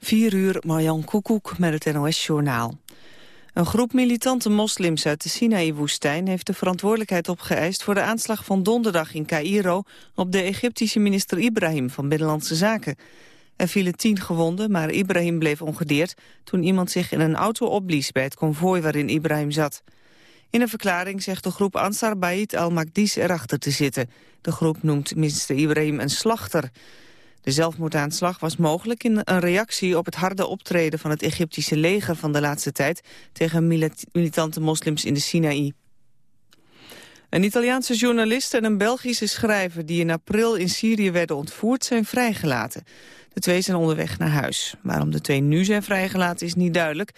4 uur, Marjan Koekoek met het NOS-journaal. Een groep militante moslims uit de Sinaï-woestijn... heeft de verantwoordelijkheid opgeëist voor de aanslag van donderdag in Cairo... op de Egyptische minister Ibrahim van Binnenlandse Zaken. Er vielen tien gewonden, maar Ibrahim bleef ongedeerd... toen iemand zich in een auto opblies bij het konvooi waarin Ibrahim zat. In een verklaring zegt de groep Ansar Bayit al-Makdis erachter te zitten. De groep noemt minister Ibrahim een slachter... De zelfmoordaanslag was mogelijk in een reactie op het harde optreden van het Egyptische leger van de laatste tijd tegen militante moslims in de Sinaï. Een Italiaanse journalist en een Belgische schrijver die in april in Syrië werden ontvoerd zijn vrijgelaten. De twee zijn onderweg naar huis. Waarom de twee nu zijn vrijgelaten is niet duidelijk.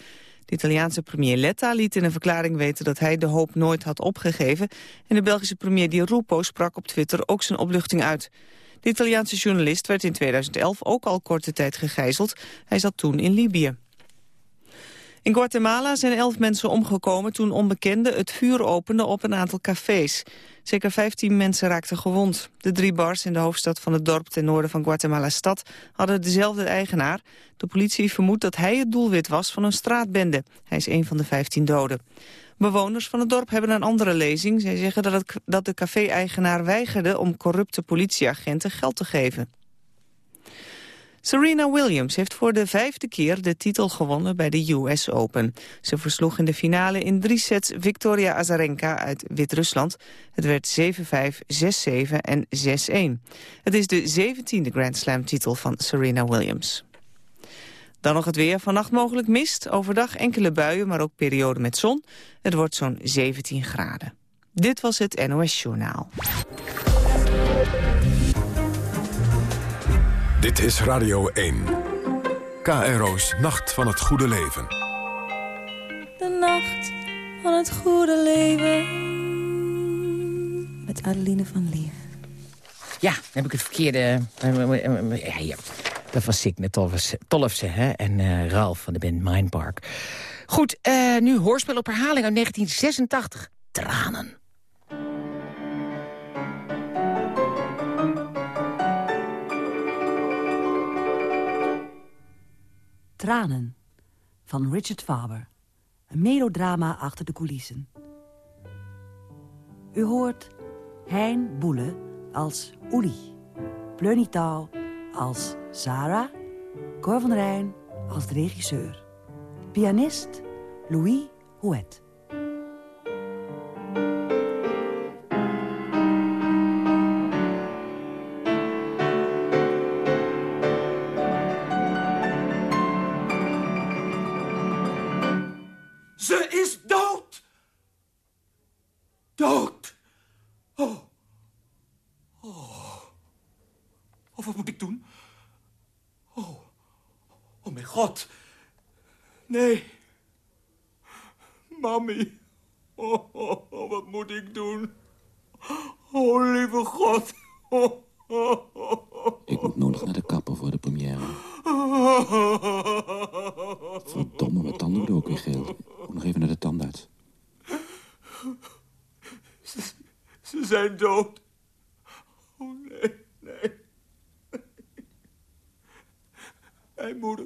De Italiaanse premier Letta liet in een verklaring weten dat hij de hoop nooit had opgegeven. En de Belgische premier Di Rupo sprak op Twitter ook zijn opluchting uit. De Italiaanse journalist werd in 2011 ook al korte tijd gegijzeld. Hij zat toen in Libië. In Guatemala zijn elf mensen omgekomen toen onbekenden het vuur openden op een aantal cafés. Zeker 15 mensen raakten gewond. De drie bars in de hoofdstad van het dorp ten noorden van Guatemala-stad hadden dezelfde eigenaar. De politie vermoedt dat hij het doelwit was van een straatbende. Hij is een van de 15 doden. Bewoners van het dorp hebben een andere lezing. Zij zeggen dat, dat de café-eigenaar weigerde om corrupte politieagenten geld te geven. Serena Williams heeft voor de vijfde keer de titel gewonnen bij de US Open. Ze versloeg in de finale in drie sets Victoria Azarenka uit Wit-Rusland. Het werd 7-5, 6-7 en 6-1. Het is de zeventiende Grand Slam titel van Serena Williams. Dan nog het weer. Vannacht mogelijk mist. Overdag enkele buien, maar ook perioden met zon. Het wordt zo'n 17 graden. Dit was het NOS Journaal. Dit is Radio 1. KRO's Nacht van het Goede Leven. De Nacht van het Goede Leven. Met Adeline van Leer. Ja, heb ik het verkeerde... Eh, eh, eh, ja. Dat was Signe Tollefsen hè? en uh, Ralf van de band Mindpark. Goed, eh, nu hoorspel op herhaling uit 1986. Tranen. Tranen van Richard Faber. Een melodrama achter de coulissen. U hoort Hein Boele als Uli, Pleunitaal als Sarah, Cor van Rijn als regisseur. Pianist Louis Houet. Mijn moeder.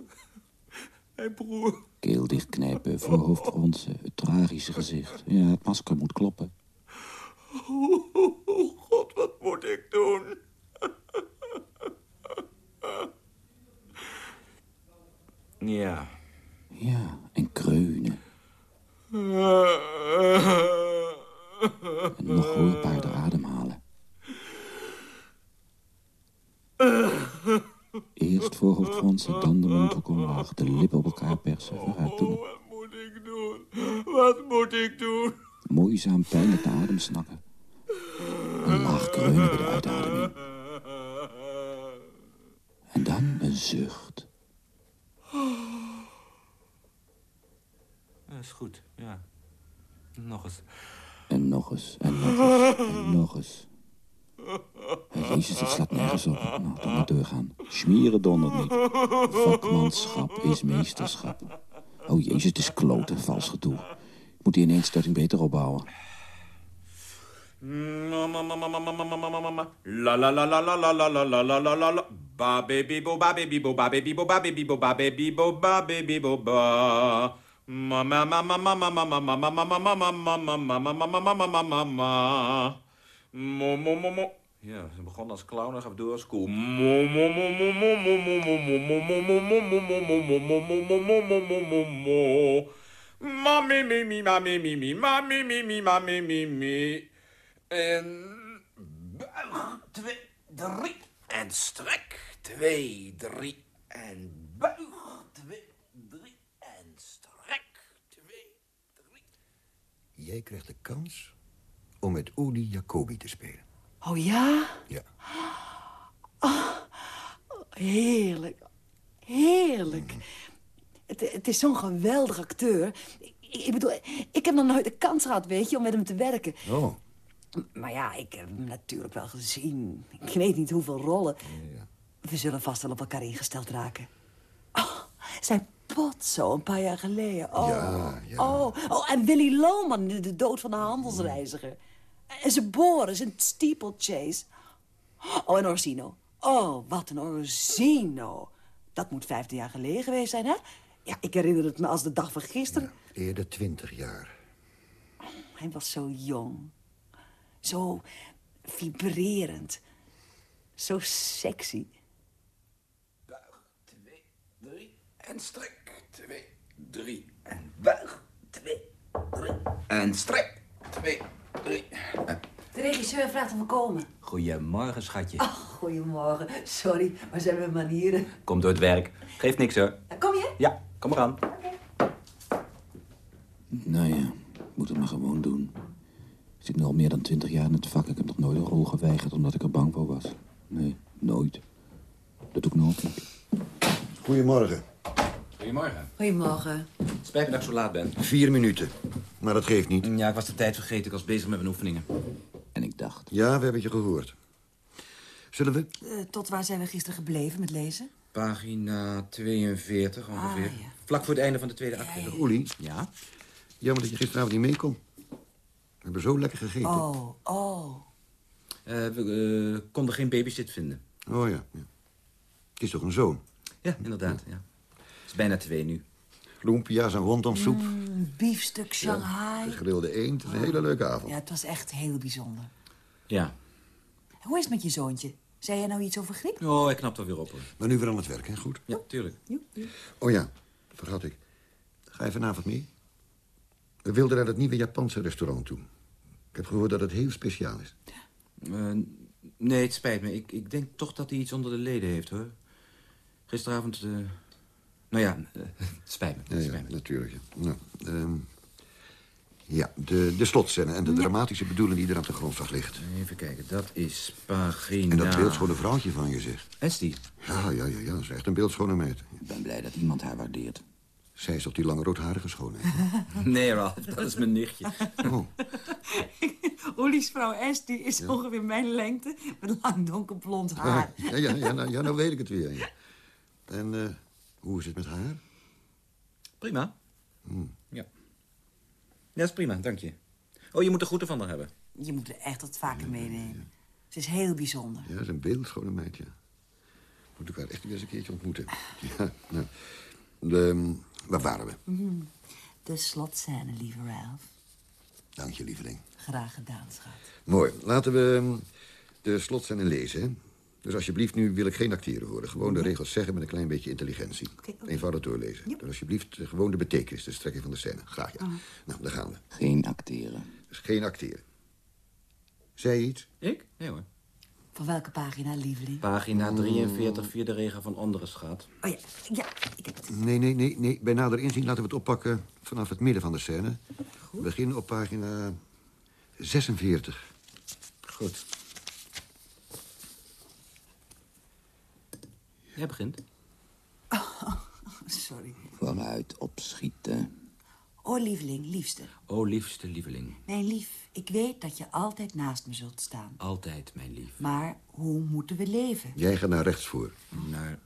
Mijn broer. Keel dichtknijpen, voorhoofd fronsen, het tragische gezicht. Ja, het masker moet kloppen. Oh god, wat moet ik doen? Ja. zijn tanden mondhoeken omlaag, de lippen op elkaar persen, Is meesterschap. Oh jezus, het is kloten, vals gedoe. Ik moet die ineenstorting beter opbouwen. La la la la la la baby bo ba baby mama mama mama mama mama mama mama mama mama ja, ze begon als clown en gaf door als koe. Mimi, mimi. En buig, twee, drie. En strek, twee, drie. En buig, twee, drie. En strek, twee, drie. Jij krijgt de kans om met Olie Jacobi te spelen. Oh ja? Ja. Heerlijk. Heerlijk. Het, het is zo'n geweldig acteur. Ik, ik bedoel, ik heb nog nooit de kans gehad, weet je, om met hem te werken. Oh, Maar ja, ik heb hem natuurlijk wel gezien. Ik weet niet hoeveel rollen. We zullen vast wel op elkaar ingesteld raken. Oh, zijn pot zo een paar jaar geleden. Oh, Ja, ja. oh, oh en Willy Loman, de, de dood van de handelsreiziger. En zijn Boris, een steeplechase. Oh, en Orsino. Oh, wat een Orsino. Dat moet vijftien jaar geleden geweest zijn, hè? Ja, ik herinner het me als de dag van gisteren. eerder twintig jaar. Hij was zo jong. Zo vibrerend. Zo sexy. Twee, drie. En strek, twee, drie. En buig, twee, drie. En strek, twee, drie. De regisseur vraagt of we komen. Goedemorgen, schatje. Ach, goedemorgen. Sorry, maar zijn mijn manieren. Kom door het werk. Geeft niks hoor. Kom je? Ja, kom eraan. Nou ja, moet het maar gewoon doen. Ik zit nu al meer dan twintig jaar in het vak. Ik heb nog nooit een rol geweigerd omdat ik er bang voor was. Nee, nooit. Dat doe ik nooit. Goedemorgen. Goedemorgen. Goedemorgen. Spijt me dat ik zo laat ben. Vier minuten. Maar dat geeft niet. Ja, ik was de tijd vergeten. Ik was bezig met mijn oefeningen. En ik dacht, Ja, we hebben je gehoord. Zullen we? Eh, tot waar zijn we gisteren gebleven met lezen? Pagina 42 ongeveer. Ah, ja. Vlak voor het einde van de tweede acte. Uli, Ja? jammer dat je gisteravond niet mee kon. We hebben zo lekker gegeten. Oh, oh. Eh, we eh, konden geen babysit vinden. Oh ja, ja. Het is toch een zoon? Ja, inderdaad. Ja. Het is bijna twee nu. Lumpia's en wontonsoep. Een biefstuk Shanghai. De gegrilde eend. Het is een hele leuke avond. Ja, het was echt heel bijzonder. Ja. Hoe is het met je zoontje? Zei jij nou iets over griep? Oh, hij knapt wel weer op hoor. Maar nu weer aan het werk, hè? Goed. Ja, tuurlijk. Oh ja, vergat ik. Ga je vanavond mee? We wilden naar het nieuwe Japanse restaurant toe. Ik heb gehoord dat het heel speciaal is. Eh, nee, het spijt me. Ik, ik denk toch dat hij iets onder de leden heeft hoor. Gisteravond. eh, Nou ja, het spijt me. Ja, Het ja, spijt me. natuurlijk. Ja, nou, ehm, ja de, de slotscène en de dramatische bedoeling die er aan de grondslag ligt. Even kijken, dat is pagina... En dat beeldschone vrouwtje van je, zeg. Is die? Ja, ja, ja, ja, dat is echt een beeldschone meid. ik ben blij dat iemand haar waardeert. Zij is toch die lange roodharige schoonheid? Nee, dat is mijn nichtje. Oh, Ollie's vrouw Esti is ongeveer mijn lengte... met lang donkerblond haar. ja, ja, ja, nou, ja, nou weet ik het weer. ja. En eh, hoe is het met haar? Prima. Hmm. Ja. Ja, is prima, dank je. Oh, je moet de groeten van haar hebben. Je moet er echt wat vaker meenemen. Ze is heel bijzonder. Ja, dat is een beeldschone meid, ja. Moet ik haar echt weer eens een keertje ontmoeten. Ja, nou. De, ehm, waar waren we? De slotscène, lieve Ralph. Dank je, lieveling. Graag gedaan, schat. Mooi. Laten we ehm, de slotscène lezen, hè? Dus alsjeblieft, nu wil ik geen acteren horen. Gewoon de regels zeggen met een klein beetje intelligentie. Eenvoudig doorlezen. Dus alsjeblieft, eh, gewoon de betekenis, de strekking van de scène. Graag, ja. Nou, daar gaan we. Geen acteren. Dus geen acteren. Zei je iets? Ik? Nee hoor. Van welke pagina, lieveling? Pagina 43, vierde regel van onderen gaat. Oh ja, ja, ik heb het. Nee, nee, nee, nee. Bij nader inzien laten we het oppakken vanaf het midden van de scène. We beginnen op pagina 46. Goed. Jij begint. Sorry. Vooruit opschieten. Oh, lieveling, liefste. Oh, liefste lieveling. Mijn lief, ik weet dat je altijd naast me zult staan. Altijd, mijn lief. Maar hoe moeten we leven? Jij gaat naar rechts voor. Naar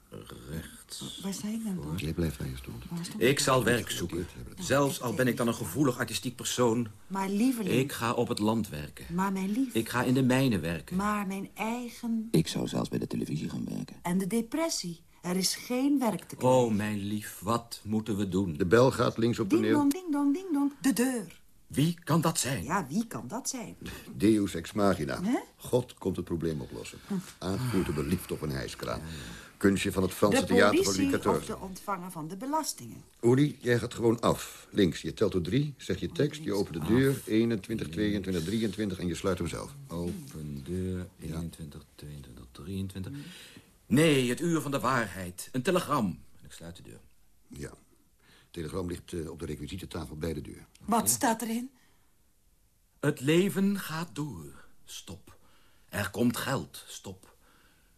Waar sta ik dan? Jij blijft waar je stond. Waar stond Ik zal werk zoeken. Zelfs al ben ik dan een gevoelig artistiek persoon. Maar lieveling, Ik ga op het land werken. maar mijn lief, Ik ga in de mijnen werken. maar mijn eigen... Ik zou zelfs bij de televisie gaan werken. En de depressie. Er is geen werk te krijgen. Oh, mijn lief, wat moeten we doen? De bel gaat links op Ding toneel. dong, ding dong, ding dong. De deur. Wie kan dat zijn? Ja, wie kan dat zijn? Deus ex machina. God komt het probleem oplossen. Aangevoerd door de liefde op een hijskraan. Kunstje van het De Franse theater van politie Louis XIV. de ontvanger van de belastingen. Uli, jij gaat gewoon af. Links, je telt tot drie, zeg je tekst, je opent de deur. 21, 22, 23 en je sluit hem zelf. Open deur, 21, 22, 23. Nee, het uur van de waarheid. Een telegram. En ik sluit de deur. Ja. Telegram ligt eh, op de requisitentafel bij de deur. Wat staat erin? Het leven gaat door. Stop. Er komt geld. Stop.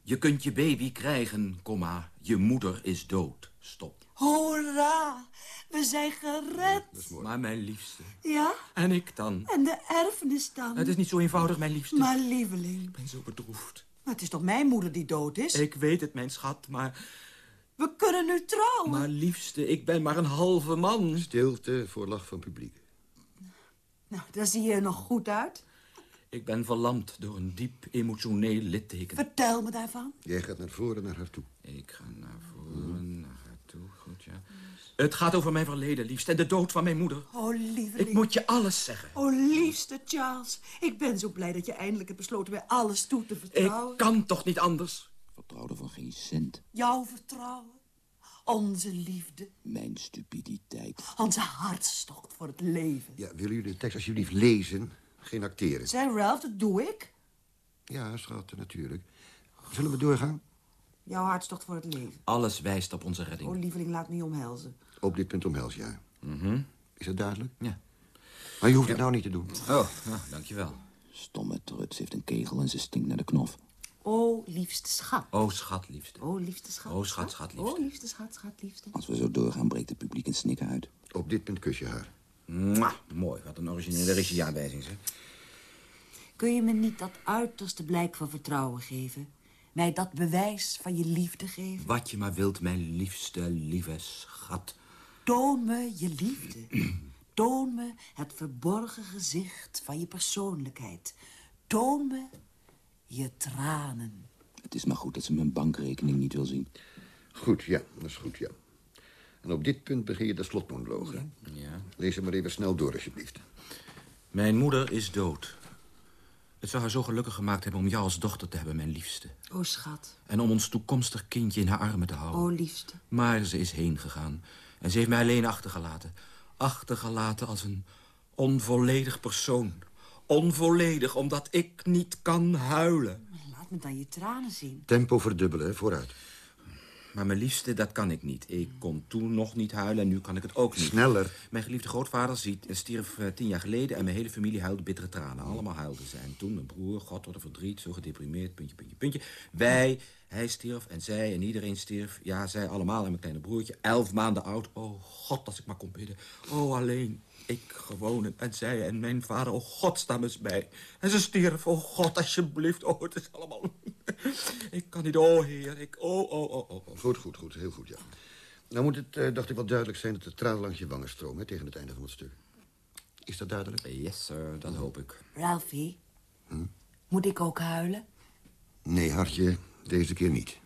Je kunt je baby krijgen, komma. Je moeder is dood. Stop. Hoera! We zijn gered. Maar mijn liefste. Ja? En ik dan? En de erfenis dan? Het is niet zo eenvoudig, mijn liefste. Maar lieveling, Ik ben zo bedroefd. maar het is toch mijn moeder die dood is? Ik weet het, mijn schat, maar... We kunnen nu trouwen. Maar liefste, ik ben maar een halve man. Stilte voor lach van publiek. Nou, daar zie je er nog goed uit. Ik ben verlamd door een diep emotioneel litteken. Vertel me daarvan. Jij gaat naar voren naar haar toe. Ik ga naar voren, naar haar toe. Goed, ja. Het gaat over mijn verleden, liefst. En de dood van mijn moeder. Oh, lieveling. Ik moet je alles zeggen. Oh, liefste Charles. Ik ben zo blij dat je eindelijk hebt besloten bij alles toe te vertrouwen. Ik kan toch niet anders? Vertrouwde van geen cent. Jouw vertrouwen. Onze liefde. Mijn stupiditeit. Onze hartstocht voor het leven. Ja, willen jullie de tekst alsjeblieft lezen? Geen acteren. Zeg, Ralph, dat doe ik. Ja, schat, natuurlijk. Zullen we doorgaan? Jouw hartstocht voor het leven. Alles wijst op onze redding. Oh, lieveling, laat me je omhelzen. Op dit punt omhels, ja. Is dat duidelijk? Ja. Maar je hoeft het nou niet te doen. Oh, nou, dankjewel. Stomme truts heeft een kegel en ze stinkt naar de knof. Oh, liefste schat. Oh, schat, liefste. Oh, liefste schat. Oh, schat, schat, liefste. Oh, liefste schat, schat, liefste. Als we zo doorgaan, breekt het publiek in snikken uit. Op dit punt kus je haar. Mwah, mooi, wat een originele regieaanwijzing, zeg. Kun je me niet dat uiterste blijk van vertrouwen geven? Mij dat bewijs van je liefde geven? Wat je maar wilt, mijn liefste, lieve schat. Toon me je liefde. Toon me het verborgen gezicht van je persoonlijkheid. Toon me je tranen. Het is maar goed dat ze mijn bankrekening niet wil zien. Goed, ja, dat is goed, ja. En op dit punt begin je de slotmonoloog. hè? Ja. Lees hem maar even snel door, alsjeblieft. Mijn moeder is dood. Het zou haar zo gelukkig gemaakt hebben om jou als dochter te hebben, mijn liefste. Oh, schat. En om ons toekomstig kindje in haar armen te houden. Oh, liefste. Maar ze is heen gegaan. En ze heeft mij alleen achtergelaten. Achtergelaten als een onvolledig persoon. Onvolledig, omdat ik niet kan huilen. Laat me dan je tranen zien. Tempo verdubbelen, hè, vooruit. Maar mijn liefste, dat kan ik niet. Ik kon toen nog niet huilen en nu kan ik het ook niet. Sneller. Mijn geliefde grootvader ziet, stierf eh, tien jaar geleden... en mijn hele familie huilde bittere tranen. Allemaal huilden ze. En toen mijn broer, god wat een verdriet, zo gedeprimeerd, puntje, puntje, puntje. Wij, hij stierf en zij en iedereen stierf. Ja, zij allemaal en mijn kleine broertje, elf maanden oud. Oh god, als ik maar kon bidden. Oh, alleen ik gewoon en zij en mijn vader. Oh god, sta me eens bij. En ze stierf. Oh god, alsjeblieft. Oh, het is allemaal... ik kan niet, oh heer, ik... Oh, oh, oh, oh. oh. Goed, goed, goed. Heel goed, ja. Nou moet het, eh, dacht ik, wel duidelijk zijn dat de tranen langs je wangen stromen... hè, tegen het einde van het stuk. Is dat duidelijk? Yes, sir, dat hoop ik. Ralphie, moet ik ook huilen? Nee, hartje, deze keer niet.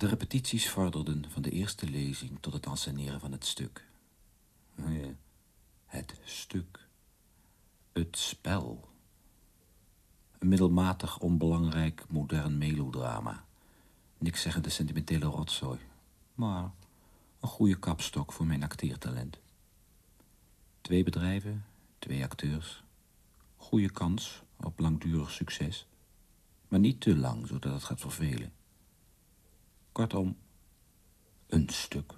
De repetities vorderden van de eerste lezing tot het anseneren van het stuk. Het stuk. Het spel. Een middelmatig onbelangrijk modern melodrama. Niks zeggende sentimentele rotzooi. Maar een goede kapstok voor mijn acteertalent. Twee bedrijven, twee acteurs. Goede kans op langdurig succes. Maar niet te lang, zodat het gaat vervelen. Kortom, een stuk.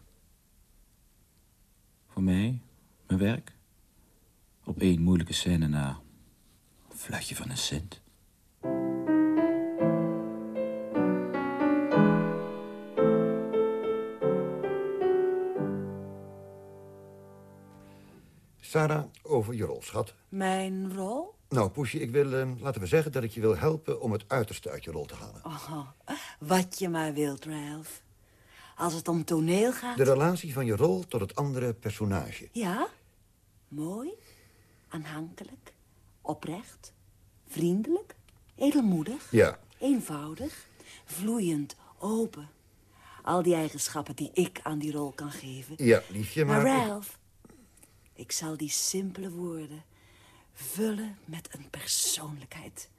Voor mij, mijn werk. Op één moeilijke scène na. Een fluitje van een cent. Sarah, over je rol, schat. Mijn rol? Nou, Poesje, ik wil, eh, laten we zeggen dat ik je wil helpen om het uiterste uit je rol te halen. Oh, wat je maar wilt, Ralph. Als het om toneel gaat... De relatie van je rol tot het andere personage. Ja? Mooi, aanhankelijk, oprecht, vriendelijk, edelmoedig, Ja, eenvoudig, vloeiend, open. Al die eigenschappen die ik aan die rol kan geven. ja, liefje, maar... Maar Ralph, ik zal die simpele woorden vullen met een persoonlijkheid.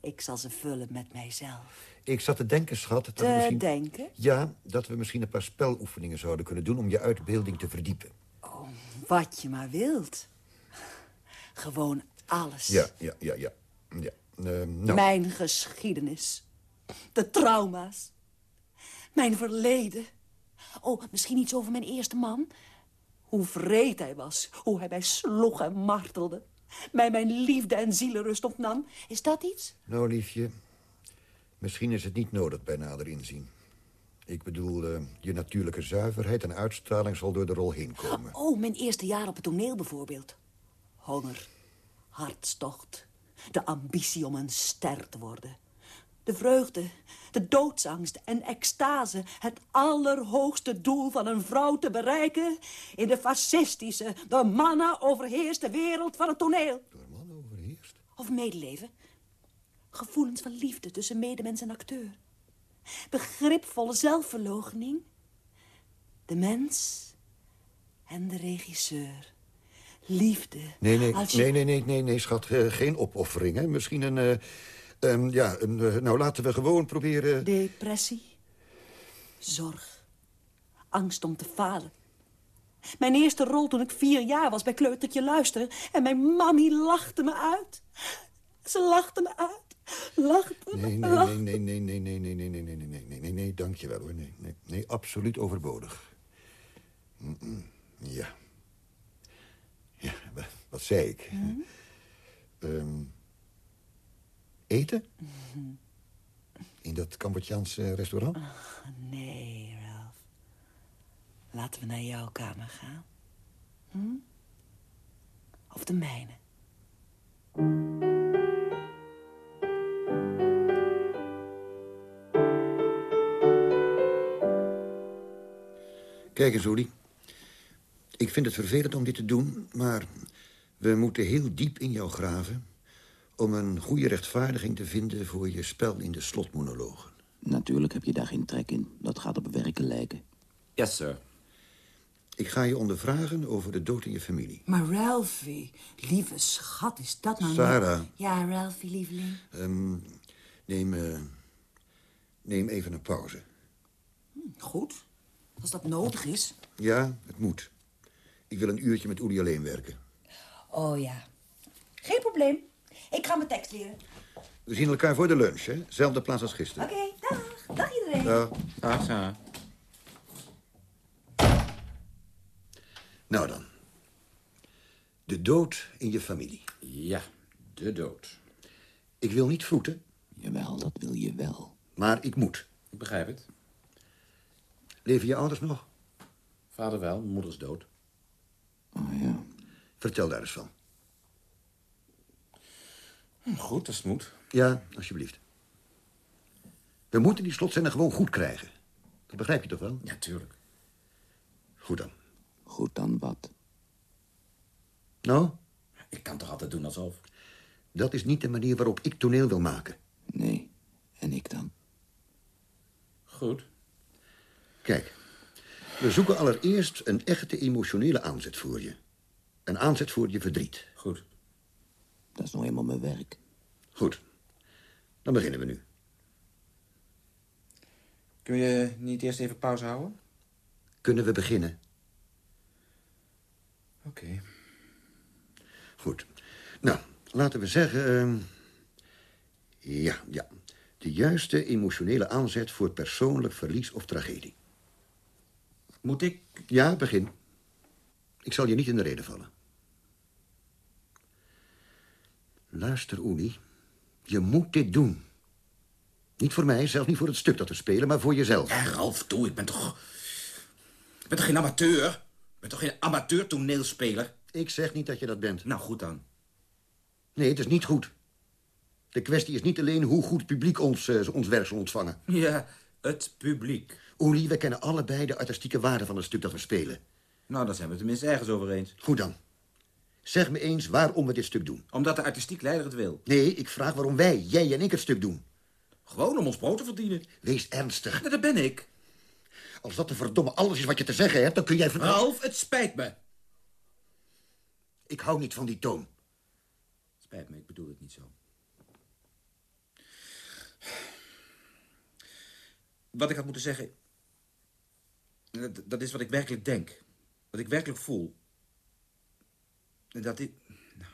Ik zal ze vullen met mijzelf. Ik zat te denken, schat, dat we Te misschien... denken? Ja, dat we misschien een paar speloefeningen zouden kunnen doen... om je uitbeelding te verdiepen. Wat je maar wilt. Gewoon alles. Ja, ja, ja, ja. ja. Eh, nou, Mijn geschiedenis. De trauma's. Mijn verleden. Oh, misschien iets over mijn eerste man. Hoe vreed hij was. Hoe hij mij sloeg en martelde. Mij mijn liefde en zielenrust ontnam. Is dat iets? nou, liefje. Misschien is het niet nodig bij nader inzien. Ik bedoel, eh, je natuurlijke zuiverheid en uitstraling zal door de rol heen komen. Oh, mijn eerste jaar op het toneel bijvoorbeeld. Honger, hartstocht, de ambitie om een ster te worden. De vreugde, de doodsangst en extase. Het allerhoogste doel van een vrouw te bereiken... in de fascistische, door mannen overheerste wereld van het toneel. Door man overheerst. Of medeleven. Gevoelens van liefde tussen medemens en acteur. Begripvolle zelfverloochening. De mens en de regisseur. Liefde. Nee, nee, je- nee, nee, nee, nee, nee, schat. eh, geen opoffering, hè. Misschien een... eh, ehm, ja, eh, nou, laten we gewoon proberen... Depressie. Zorg. Angst om te falen. Mijn eerste rol toen ik vier jaar was bij Kleutertje Luisteren. En mijn mammy lachte me uit. Ze lachte me uit. Lachte me, Nee, nee, lachte nee, nee, nee, nee, nee, nee, nee, nee, nee, nee, nee, nee, nee, dank je wel, hoor. Nee, nee, nee, absoluut overbodig. Ja. Ja, wa- wat zei ik? Ehm, eten? In dat Cambodjaanse restaurant? Nee, Ralph. Laten we naar jouw kamer gaan. Hm? Of de mijne. Kijk eens, Olie. Ik vind het vervelend om dit te doen, maar we moeten heel diep in jou graven... om een goede rechtvaardiging te vinden voor je spel in de slotmonologen. Natuurlijk heb je daar geen trek in. Dat gaat op werken lijken. Yes, sir. Ik ga je ondervragen over de dood in je familie. Maar Ralphie, lieve schat, is dat nou... Sarah. niet- Ja, Ralphie, lieveling. Ehm, neem, eh, neem even een pauze. Goed, als dat nodig is. Ja, het moet. Ik wil een uurtje met Oeli alleen werken. Oh ja. Geen probleem. Ik ga mijn tekst leren. We zien elkaar voor de lunch, hè? Zelfde plaats als gisteren. Oké, dag. Dag iedereen. Dag. Dag, Sarah. Nou dan. De dood in je familie. Ja, de dood. Ik wil niet vroeten, Jawel, dat wil je wel. maar ik moet. Ik begrijp het. Leven je ouders nog? Vader wel, moeder is dood. Oh ja. Vertel daar eens van. Hm, Goed, als het moet. Ja, alsjeblieft. We moeten die slotzender gewoon goed krijgen. Dat begrijp je toch wel? Ja, tuurlijk. Goed dan. Goed dan wat? Nou, Ik kan toch altijd doen alsof. dat is niet de manier waarop ik toneel wil maken. Nee. En ik dan? Goed. Kijk, we zoeken allereerst een echte emotionele aanzet voor je. Een aanzet voor je verdriet. Goed. Dat is nou eenmaal mijn werk. Goed. Dan beginnen we nu. Kun je niet eerst even pauze houden? Kunnen we beginnen? Oké. Goed. Nou, laten we zeggen... ehm, ja, ja. De juiste emotionele aanzet voor persoonlijk verlies of tragedie. Moet ik... Ja, begin. Ik zal je niet in de reden vallen. Luister, Oeni. Je moet dit doen. Niet voor mij, zelfs niet voor het stuk dat we spelen, maar voor jezelf. Ja, Ralf, toe. Ik ben toch... Ik ben toch geen amateur? Ik ben toch geen amateur toneelspeler? Ik zeg niet dat je dat bent. Nou, goed dan. Nee, het is niet goed. De kwestie is niet alleen hoe goed het publiek ons, eh, ons werk zal ontvangen. Ja, het publiek. Uli, we kennen allebei de artistieke waarde van het stuk dat we spelen. Nou, daar zijn we het tenminste ergens over eens. Goed dan. Zeg me eens waarom we dit stuk doen. Omdat de artistiek leider het wil. Nee, ik vraag waarom wij, jij en ik, het stuk doen. Gewoon om ons brood te verdienen. Wees ernstig. Ja, dat ben ik. Als dat de verdomme alles is wat je te zeggen hebt, dan kun jij... Ralf, het spijt me. Ik hou niet van die toon. Spijt me, ik bedoel het niet zo. Wat ik had moeten zeggen... Dat, dat is wat ik werkelijk denk. Wat ik werkelijk voel. Dat ik... Nou,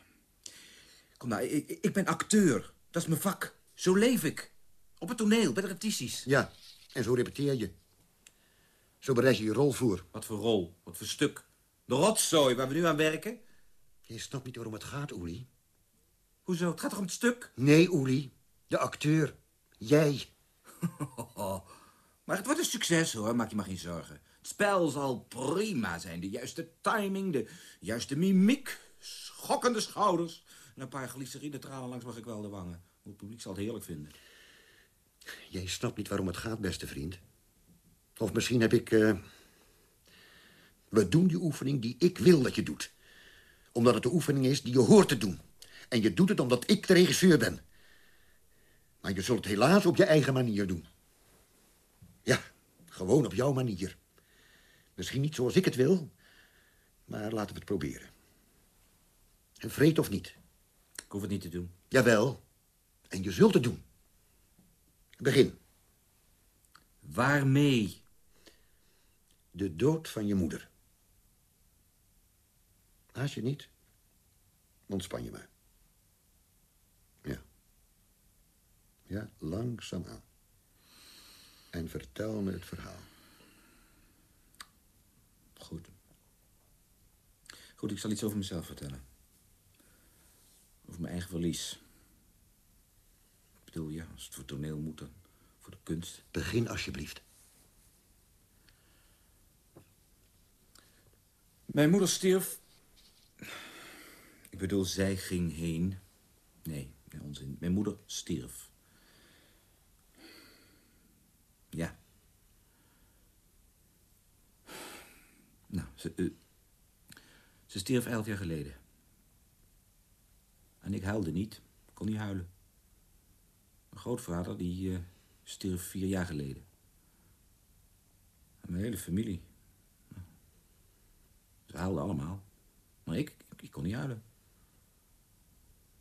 kom nou, ik, ik ben acteur. Dat is mijn vak. Zo leef ik. Op het toneel, bij de repetities. Ja, en zo repeteer je. Zo bereid je je rol voor. Wat voor rol, wat voor stuk. De rotzooi waar we nu aan werken. Je snapt niet waarom het gaat, Uli. Hoezo? Het gaat toch om het stuk? Nee, Uli. De acteur. Jij. Maar het wordt een succes, hoor. Maak je maar geen zorgen. Het spel zal prima zijn. De juiste timing, de juiste mimiek. Schokkende schouders. En een paar glycerine tranen langs mijn gekwelde wangen. Het publiek zal het heerlijk vinden. Jij snapt niet waarom het gaat, beste vriend. Of misschien heb ik... eh, We doen die oefening die ik wil dat je doet. Omdat het de oefening is die je hoort te doen. En je doet het omdat ik de regisseur ben. Maar je zult het helaas op je eigen manier doen. Ja, gewoon op jouw manier. Misschien niet zoals ik het wil, maar laten we het proberen. En vreed of niet. Ik hoef het niet te doen. Jawel, en je zult het doen. Begin. Waarmee? De dood van je moeder. Haast je niet? Ontspan je maar. Ja. Ja, langzaam aan. En vertel me het verhaal. Goed. Goed, ik zal iets over mezelf vertellen. Over mijn eigen verlies. Ik bedoel, ja, als het voor toneel moet, dan voor de kunst. Begin alsjeblieft. Mijn moeder stierf. Ik bedoel, zij ging heen. Nee, nee, onzin. Mijn moeder stierf. Ja. Nou, ze, eh, ze stierf elf jaar geleden. En ik huilde niet. Ik kon niet huilen. Mijn grootvader, die eh, stierf vier jaar geleden. En mijn hele familie. Ze huilden allemaal. Maar ik, ik, kon niet huilen.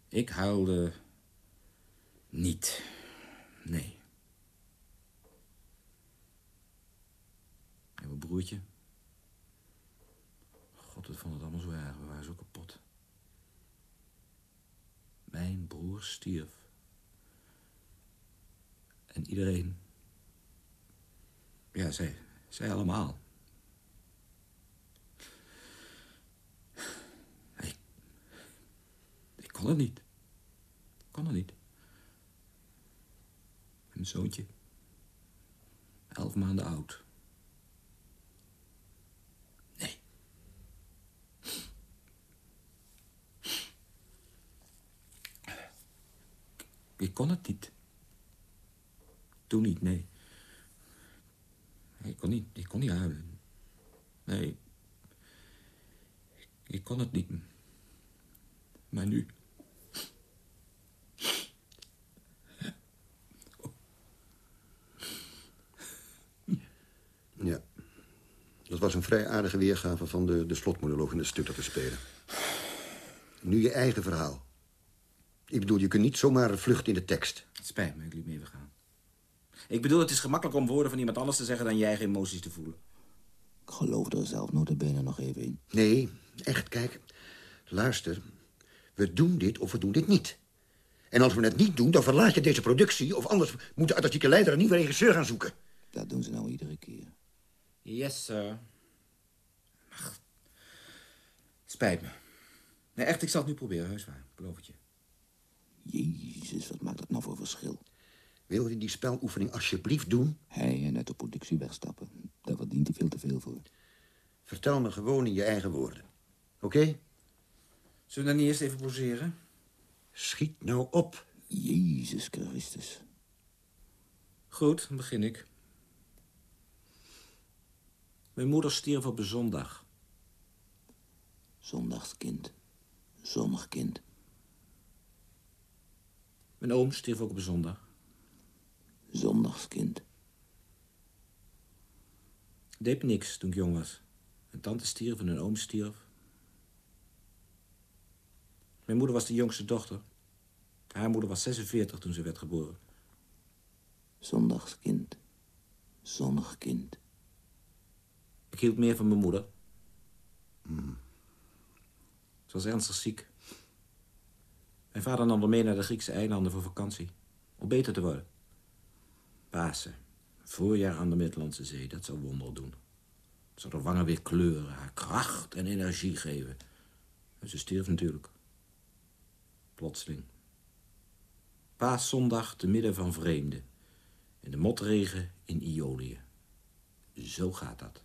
Ik huilde niet. Nee. En mijn broertje. God, het vond het allemaal zo erg. We waren zo. Mijn broer stierf. En iedereen. Ja, zij, zij allemaal. Ik, ik kon het niet. Ik kon het niet. Een zoontje. Elf maanden oud. Nee. Ik kon het niet. Toen niet, nee. Ik kon niet, ik kon niet huilen. Nee. Ik, ik kon het niet. Maar nu. Ja. Dat was een vrij aardige weergave van de, de slotmonoloog in het stuk dat we spelen. Nu je eigen verhaal. Ik bedoel, je kunt niet zomaar vluchten in de tekst. Het spijt me, ik liet me even gaan. Ik bedoel, het is gemakkelijk om woorden van iemand anders te zeggen dan je eigen emoties te voelen. Ik geloof er zelf notabene nog even in. Nee, echt, kijk. Luister. We doen dit of we doen dit niet. En als we het niet doen, dan verlaat je deze productie... of anders moet de artistieke leider een nieuwe regisseur gaan zoeken. Dat doen ze nou iedere keer. Yes, sir. Ach, spijt me. Nee, echt, ik zal het nu proberen, heus waar. Beloof het je. Jezus, wat maakt dat nou voor verschil? Wil je die speloefening alsjeblieft doen? Hij en uit de productie wegstappen. Daar verdient hij veel te veel voor. Vertel me gewoon in je eigen woorden. Oké? Zullen we dan niet eerst even poseren? Schiet nou op. Jezus Christus. Goed, dan begin ik. Mijn moeder stierf op een zondag. Zondagskind. Zonnig kind. Mijn oom stierf ook op een zondag. Zondagskind. Ik deed niks toen ik jong was. Een tante stierf en een oom stierf. Mijn moeder was de jongste dochter. Haar moeder was 46 toen ze werd geboren. Zondagskind. Zonnig kind. Ik hield meer van mijn moeder. Ze was ernstig ziek. Mijn vader nam haar mee naar de Griekse eilanden voor vakantie. Om beter te worden. Pasen. Voorjaar aan de Middellandse Zee. Dat zou wonder doen. Het zou haar wangen weer kleuren. Haar kracht en energie geven. En ze stierf natuurlijk. Plotseling. Paaszondag te midden van vreemden. In de motregen in Iolië. Zo gaat dat.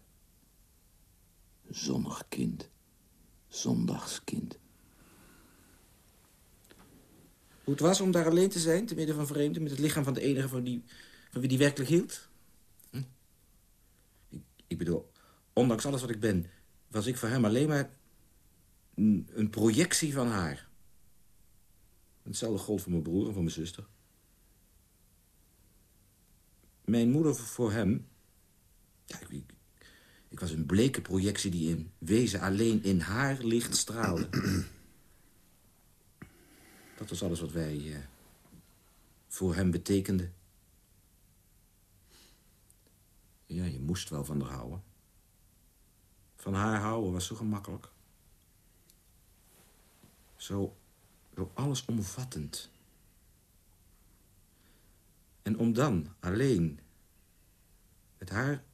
Zonnig kind. Zondagskind. Hoe het was om daar alleen te zijn, te midden van vreemden... met het lichaam van de enige van, die, wie die werkelijk hield? Hm? Ik, bedoel, ondanks alles wat ik ben... was ik voor hem alleen maar een, een projectie van haar. Hetzelfde gold voor mijn broer en voor mijn zuster. Mijn moeder voor hem... Ik, ik, ik was een bleke projectie die in wezen alleen in haar licht straalde. Dat was alles wat wij eh, voor hem betekenden. Ja, je moest wel van haar houden. Van haar houden was zo gemakkelijk. Zo, zo allesomvattend. En om dan alleen met haar,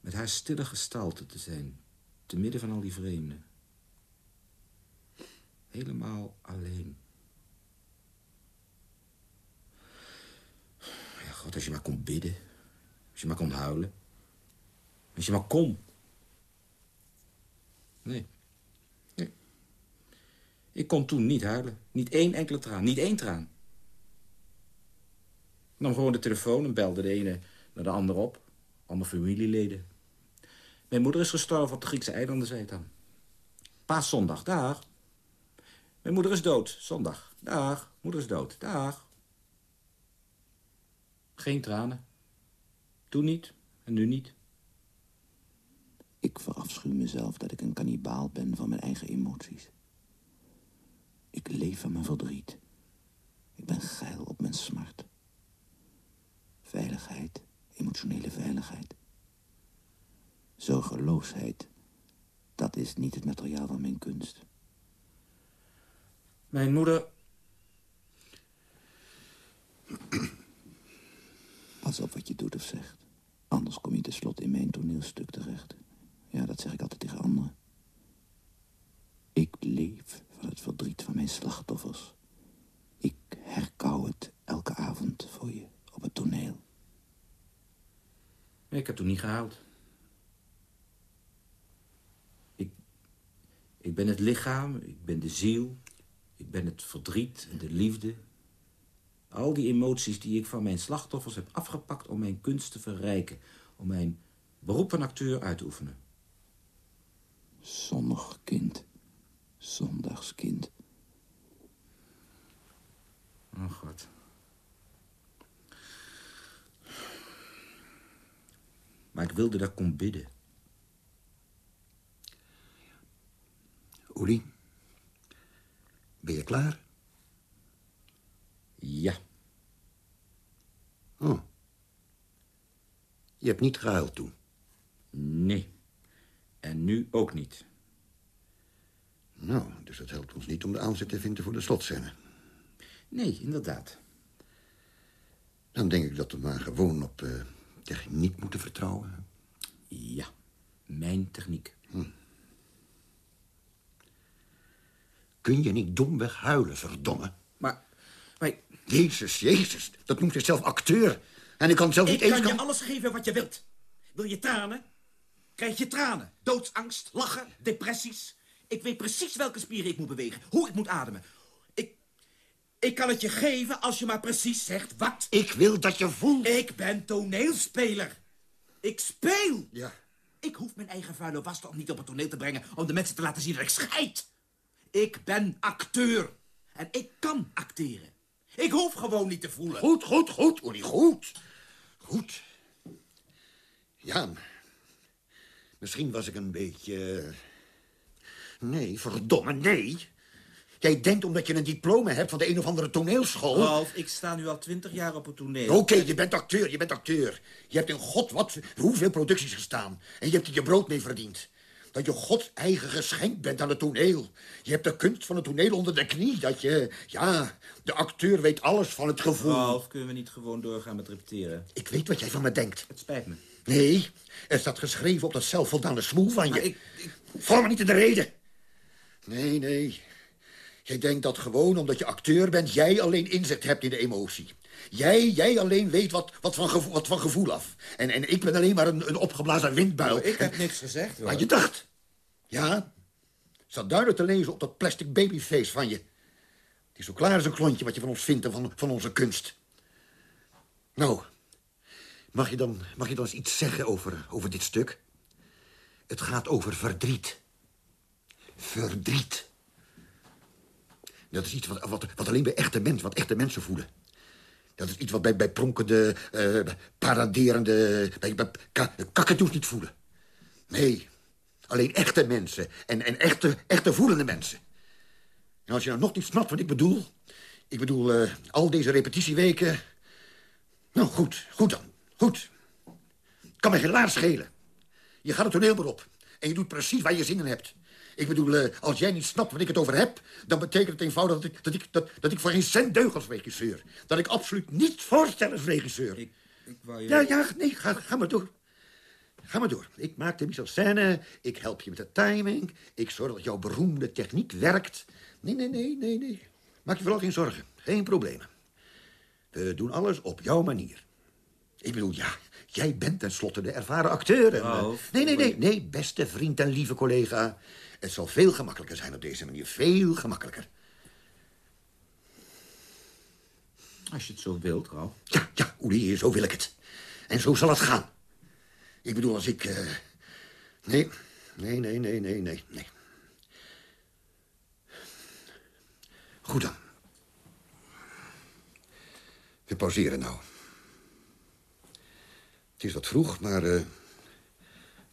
met haar stille gestalte te zijn, te midden van al die vreemden. Helemaal alleen. Ja, God, als je maar kon bidden. Als je maar kon huilen. Als je maar kon. Nee. nee. Ik kon toen niet huilen. Niet één enkele traan. Niet één traan. Ik nam gewoon de telefoon en belde de ene naar de andere op. Allemaal familieleden. Mijn moeder is gestorven op de Griekse eilanden, zei het dan. Paaszondag, dag. Mijn moeder is dood, zondag. Dag, moeder is dood, dag. Geen tranen. Toen niet en nu niet. Ik verafschuw mezelf dat ik een kannibaal ben van mijn eigen emoties. Ik leef van mijn verdriet. Ik ben geil op mijn smart. Veiligheid, emotionele veiligheid. Zorgeloosheid, dat is niet het materiaal van mijn kunst. Mijn moeder... Pas op wat je doet of zegt. Anders kom je tenslotte in mijn toneelstuk terecht. Ja, dat zeg ik altijd tegen anderen. Ik leef van het verdriet van mijn slachtoffers. Ik herkauw het elke avond voor je op het toneel. Ik heb toen niet gehuild. Ik, ik ben het lichaam, ik ben de ziel, ik ben het verdriet en de liefde. Al die emoties die ik van mijn slachtoffers heb afgepakt om mijn kunst te verrijken. Om mijn beroep van acteur uit te oefenen. Zonnig kind. Zondagskind. Oh god. Maar ik wilde dat ik kon bidden. Uli, ben je klaar? Ja. Oh. Je hebt niet gehuild toen? Nee. En nu ook niet. Nou, dus dat helpt ons niet om de aanzet te vinden voor de slotscène. Nee, inderdaad. Dan denk ik dat we maar gewoon op eh, techniek moeten vertrouwen. Ja, mijn techniek. Kun je niet domweg huilen, verdomme? Maar, Jezus, jezus, dat noemt zichzelf acteur. En ik kan zelf niet Ik eens... kan je alles geven wat je wilt. Wil je tranen? Krijg je tranen. Doodsangst, lachen, depressies. Ik weet precies welke spieren ik moet bewegen. Hoe ik moet ademen. Ik, ik kan het je geven als je maar precies zegt wat. Ik wil dat je voelt. Ik ben toneelspeler. Ik speel. Ja. Ik hoef mijn eigen vuile was toch niet op het toneel te brengen... om de mensen te laten zien dat ik scheid. Ik ben acteur. En ik kan acteren. Ik hoef gewoon niet te voelen. Goed, goed, goed, Uli, goed. Goed. Ja, misschien was ik een beetje... eh, Nee, verdomme, nee. Jij denkt omdat je een diploma hebt van de een of andere toneelschool... Ralf, ik sta nu al twintig jaar op het toneel. Oké, je bent acteur, je bent acteur. Je hebt in god wat, hoeveel producties gestaan. En je hebt er je brood mee verdiend. Dat je Gods eigen geschenk bent aan het toneel. Je hebt de kunst van het toneel onder de knie. Dat je, ja, de acteur weet alles van het gevoel. Ralf, kunnen we niet gewoon doorgaan met repeteren? Ik weet wat jij van me denkt. Het spijt me. Nee, er staat geschreven op dat zelfvoldane smoel van je. Maar ik- ik- Val me niet in de reden. Nee, nee. Jij denkt dat gewoon omdat je acteur bent... jij alleen inzicht hebt in de emotie. Jij, jij alleen weet wat, wat, van, gevoel, wat van gevoel af. En, en ik ben alleen maar een, een opgeblazen windbuil. Nou, ik heb niks gezegd, hoor. Maar je dacht. Ja, staat duidelijk te lezen op dat plastic babyface van je. Het is zo klaar als een klontje wat je van ons vindt en van, van onze kunst. Nou, mag je, dan, mag je dan eens iets zeggen over, over dit stuk? Het gaat over verdriet. Verdriet. Dat is iets wat, wat, wat alleen bij echte mensen, wat echte mensen voelen. Dat is iets wat bij, bij pronkende, eh, paraderende, bij, bij ka, kakatoes niet voelen. Nee, alleen echte mensen en, en echte, echte voelende mensen. En als je nou nog niet snapt wat ik bedoel... Ik bedoel, eh, al deze repetitieweken... Nou, goed, goed dan, goed. Kan me geen laar schelen. Je gaat het toneel maar op. En je doet precies waar je zin in hebt. Ik bedoel, eh, als jij niet snapt wat ik het over heb... dan betekent het eenvoudig dat ik, dat ik, dat, dat ik voor geen cent deug als regisseur. Dat ik absoluut niet voorstel als regisseur. Ik, ik wou je... Ja, ja, nee, ga, ga maar door. Ga maar door. Ik maak de mise-en-scène, ik help je met de timing... ik zorg dat jouw beroemde techniek werkt. Nee, nee, nee, nee, nee. Maak je vooral geen zorgen. Geen problemen. We doen alles op jouw manier. Ik bedoel, ja, jij bent tenslotte de ervaren acteur. En, Ralf, nee, nee, nee, nee, beste vriend en lieve collega. Het zal veel gemakkelijker zijn op deze manier. Veel gemakkelijker. Als je het zo wilt, Ralf. Ja, ja, Oeli, zo wil ik het. En zo zal het gaan. Ik bedoel, als ik... eh, Nee, nee, nee, nee, nee, nee, nee. Goed dan. We pauzeren nou. Het is wat vroeg, maar eh,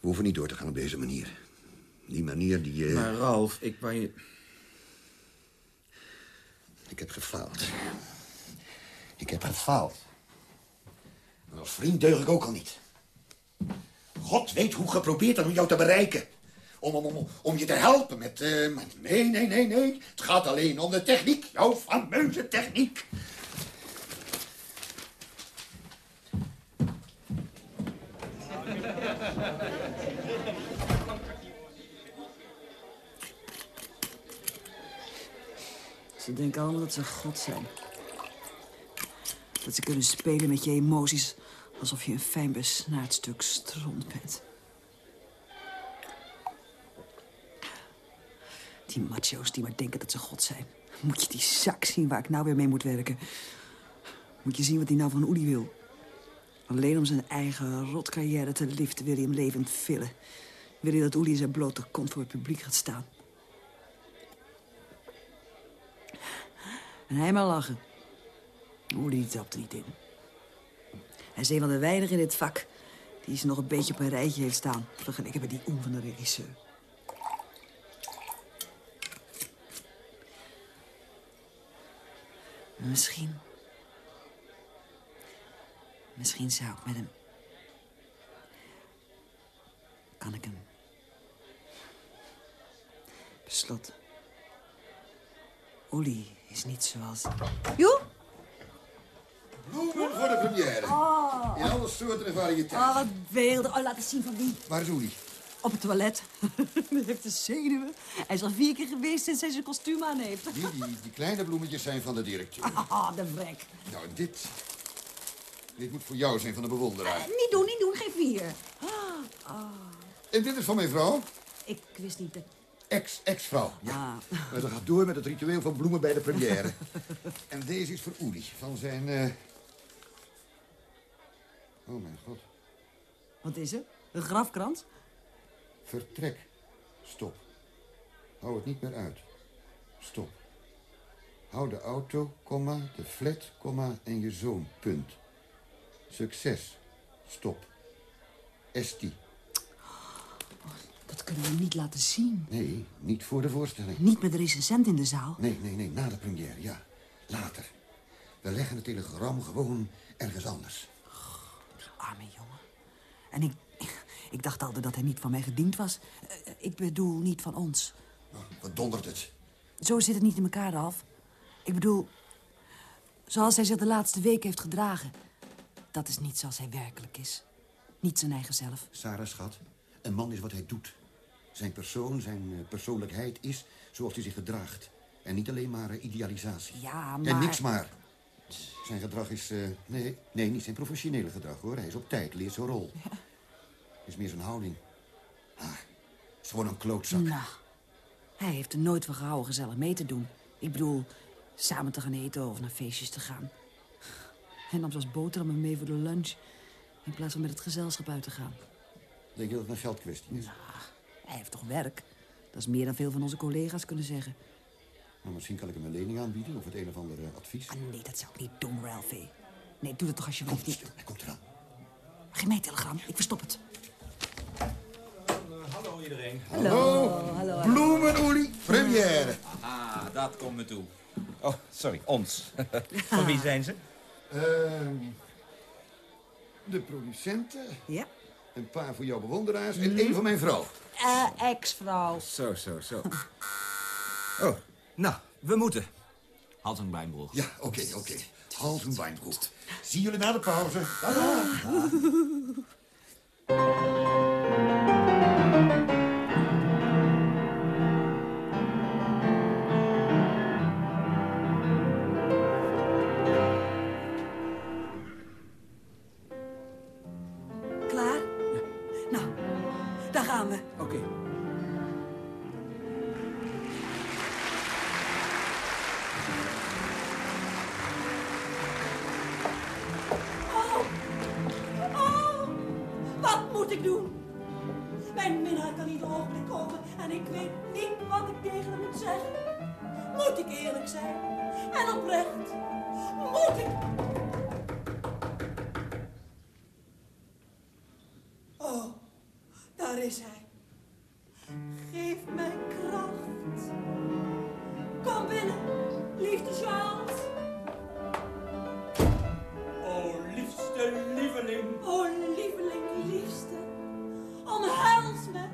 we hoeven niet door te gaan op deze manier. Die manier die... eh, Maar Ralf, ik wou je... Ik heb gefaald. Ik heb gefaald. En als vriend deug ik ook al niet. God weet hoe geprobeerd dat om jou te bereiken. Om, om, om, om je te helpen met... eh, maar nee, nee, nee, nee. Het gaat alleen om de techniek. Jouw fameuze techniek. Ze denken allemaal dat ze God zijn. Dat ze kunnen spelen met je emoties alsof je een fijn besnaard stuk stront bent. Die macho's die maar denken dat ze God zijn. Moet je die zak zien waar ik nou weer mee moet werken. Moet je zien wat hij nou van Oeli wil. Alleen om zijn eigen rotcarrière te liften wil hij hem levend villen. Wil hij dat Oeli in zijn blote kont voor het publiek gaat staan. En hij maar lachen. Oeli trapt er niet in. Hij is een van de weinigen in dit vak... die ze nog een beetje op een rijtje heeft staan... vergeleken met die oem van de regisseur. Misschien... Misschien zou ik met hem... Kan ik hem... Beslot... Oeli is niet zoals... Joe? Bloemen voor de première. In alle soorten en variëteiten. Oh, wat beelden. Oh, laat eens zien van wie. Waar is Oeli? Op het toilet. Hij heeft de zenuwen. Hij is al vier keer geweest sinds hij zijn kostuum aan heeft. Die, die, die kleine bloemetjes zijn van de directeur. Ah, de vrek. Nou, dit... Dit moet voor jou zijn van de bewonderaar. Niet doen, niet doen. Geef vier. En dit is van mijn vrouw. Ik wist niet dat... Ex-ex-vrouw, ja. Maar Ze gaat door met het ritueel van bloemen bij de première. en deze is voor Uli, van zijn... eh, Oh, mijn god. Wat is er? Een grafkrans? Vertrek. Stop. Hou het niet meer uit. Stop. Hou de auto, komma, de flat, komma, en je zoon, punt. Succes. Stop. Esti. Dat kunnen we niet laten zien. Nee, niet voor de voorstelling. Niet met de recensent in de zaal. Nee, nee, nee, na de première, ja. Later. We leggen het telegram gewoon ergens anders. Arme jongen. En ik, ik dacht altijd dat hij niet van mij gediend was. Eh, Ik bedoel, niet van ons. Wat dondert het? Zo zit het niet in elkaar af. Ik bedoel, zoals hij zich de laatste week heeft gedragen. Dat is niet zoals hij werkelijk is. Niet zijn eigen zelf. Sarah, schat, een man is wat hij doet. Zijn persoon, zijn eh, persoonlijkheid is zoals hij zich gedraagt. En niet alleen maar eh, idealisatie. Ja, maar... En niks maar. Zijn gedrag is... eh, nee, nee, niet zijn professionele gedrag, hoor. Hij is op tijd, leert zijn rol. is meer zijn houding. Ah, is gewoon een klootzak. Nou, hij heeft er nooit van gehouden gezellig mee te doen. Ik bedoel, samen te gaan eten of naar feestjes te gaan. Hij nam zelfs boterhammen mee voor de lunch... in plaats van met het gezelschap uit te gaan. Denk je dat het een geldkwestie is? Hij heeft toch werk? Dat is meer dan veel van onze collega's kunnen zeggen. Nou, misschien kan ik hem een lening aanbieden of het een of ander eh, advies. Ah, nee, dat zou ik niet doen, Ralphie. Nee, doe dat toch alsjeblieft niet. Hij komt eraan. Geef mij telegram, ik verstop het. hallo iedereen. Hallo. hallo. Bloemen, Oeli. Première. Ah, dat komt me toe. Oh, sorry, ons. Van wie zijn ze? Ehm, de producenten. Ja. Een paar voor jouw bewonderaars en één van mijn vrouw. Eh, ex-vrouw. Zo, zo, zo. Oh, nou, we moeten. Hals en Wijnbroek. Ja, oké, oké. Hals en wijnbroek. Zie jullie na de pauze. Klaar? Daar is hij. Geef mij kracht. Kom binnen, liefde Charles. Oh, liefste lieveling. Oh, lieveling, liefste. Omhels me.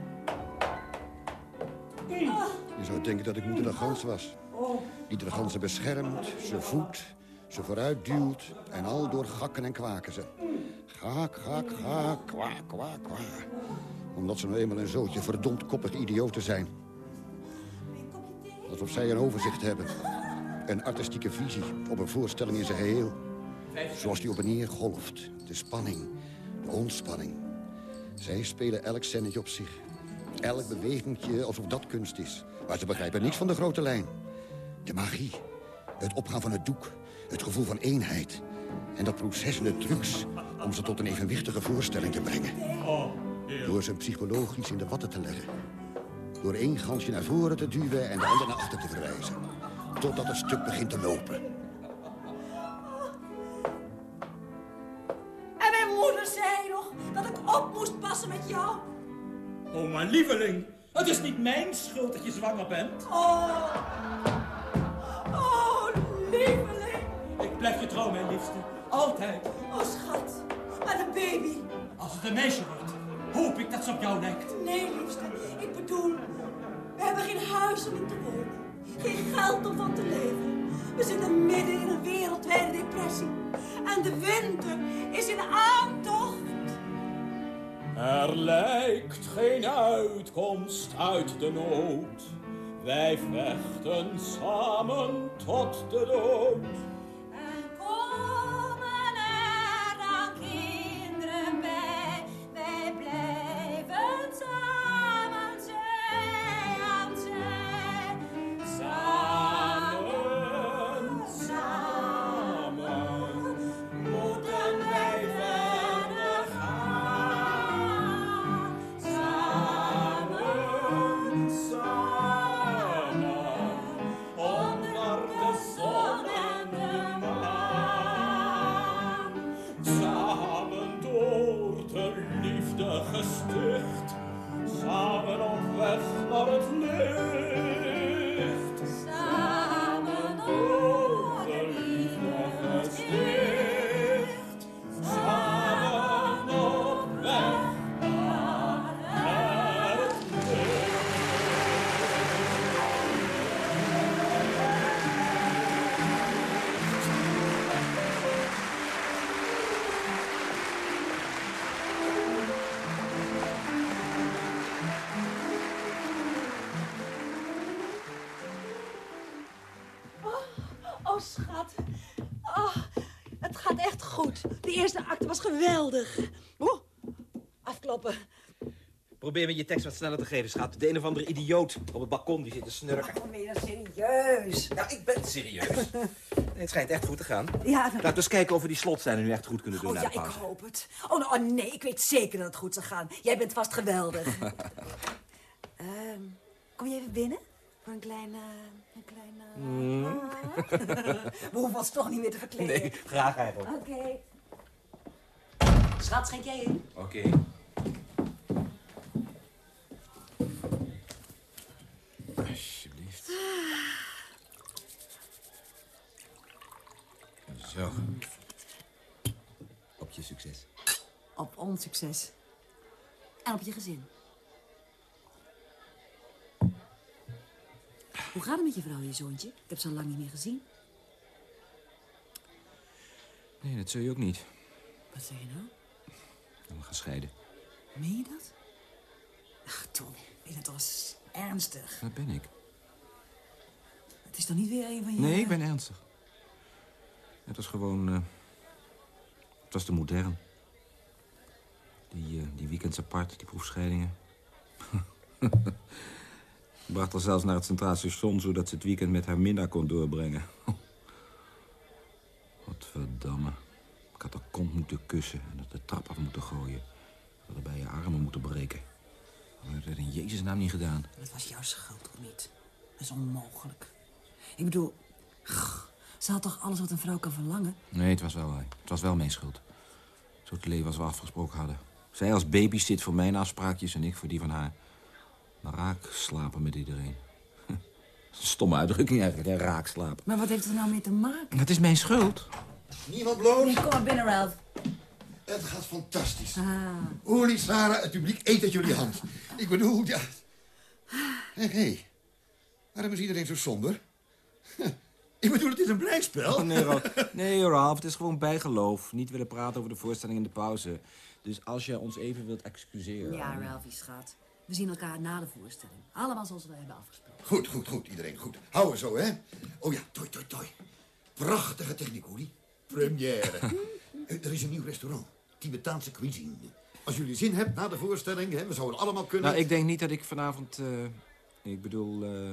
Ah, Je zou denken dat ik moeder de gans was. Die de ganzen beschermt, ze voedt, ze vooruit duwt... en al door gakken en kwaken ze. Gaak, gaak, gaak, kwaak, kwaak, kwaak. Omdat ze nou eenmaal een zootje verdomd koppig idioten zijn. Alsof zij een overzicht hebben. Een artistieke visie op een voorstelling in zijn geheel. Zoals die op en neer golft. De spanning, de ontspanning. Zij spelen elk scènetje op zich. Elk bewegingje alsof dat kunst is. Maar ze begrijpen niks van de grote lijn. De magie, het opgaan van het doek, het gevoel van eenheid... en dat proces en de trucs om ze tot een evenwichtige voorstelling te brengen. Door ze psychologisch in de watten te leggen. Door één gansje naar voren te duwen en de ander naar achter te verwijzen. Totdat het stuk begint te lopen. En mijn moeder zei nog dat ik op moest passen met jou. Oh, mijn lieveling. Het is niet mijn schuld dat je zwanger bent. Oh, oh, lieveling. Ik blijf je trouw, mijn liefste. Altijd. Oh, schat. Maar de baby. Als het een meisje wordt, hoop ik dat ze op jou lijkt. Nee, liefste. Ik bedoel, we hebben geen huis om in te wonen. Geen geld om van te leven. We zitten midden in een wereldwijde depressie. En de winter is in aantocht. Er lijkt geen uitkomst uit de nood. Wij vechten samen tot de dood. Probeer me je tekst wat sneller te geven, schat. De een of andere idioot op het balkon die zit te snurken. Kom weer serieus. Ja, ik ben serieus. Nee, het schijnt echt goed te gaan. Ja, Laten we eens kijken of we die slotzijde nu echt goed kunnen doen Oh na ja, de ik hoop het. Oh, nou, oh, nee, ik weet zeker dat het goed zal gaan. Jij bent vast geweldig. Ehm, kom je even binnen? Voor een klein... eh, een klein eh, We hoeven ons toch niet meer te verkleden. Mm. Nee, graag eigenlijk. Oké. Schat, schenk jij in? Oké. Zo. Op je succes. Op ons succes. En op je gezin. Hoe gaat het met je vrouw en je zoontje? Ik heb ze al lang niet meer gezien. Nee, dat zul je ook niet. Wat zeg je nou? We gaan scheiden. Meen je dat? Ach, Tom, bent toch eens ernstig. Dat ben ik. Het is toch niet weer een van je... Nee, ik ben ernstig. Het was gewoon... eh, het was te modern. Die, eh, die weekends apart, die proefscheidingen. Ik bracht haar zelfs naar het Centraal Station... zodat ze het weekend met haar minnaar kon doorbrengen. Wat verdamme. Ik had haar kont moeten kussen en het de trap af moeten gooien. Ik had bij je armen moeten breken. Maar dat werd in Jezus' naam niet gedaan. Dat was jouw schuld, toch niet? Dat is onmogelijk. Ik bedoel, ze had toch alles wat een vrouw kan verlangen? Nee, het was wel, het was wel mijn schuld. Zo te leven als we afgesproken hadden. Zij als baby zit voor mijn afspraakjes en ik voor die van haar. Maar raak slapen met iedereen. Stomme uitdrukking eigenlijk, hè? raak slapen. Maar wat heeft het er nou mee te maken? Dat is mijn schuld. Niemand bloot? Kom maar binnen, Ralph. Het gaat fantastisch. Ah, Olie, Sarah, het publiek eet uit jullie hand. Ik bedoel, ja... Hé, hé. Waarom is iedereen zo somber? Ik bedoel, het is een blijspel. Oh, nee, Ralf. Nee, Ralf, het is gewoon bijgeloof. Niet willen praten over de voorstelling in de pauze. Dus als je ons even wilt excuseren... ja, Ralphie, schat. We zien elkaar na de voorstelling. Allemaal zoals we hebben afgesproken. Goed, goed, goed. Iedereen goed. Houden zo, hè? Oh ja, toi, toi, toi. Prachtige techniek, Olie. Première. Eh, er is een nieuw restaurant. Tibetaanse cuisine. Als jullie zin hebben na de voorstelling, hè, we zouden allemaal kunnen... Nou, ik denk niet dat ik vanavond... eh, ik bedoel... eh,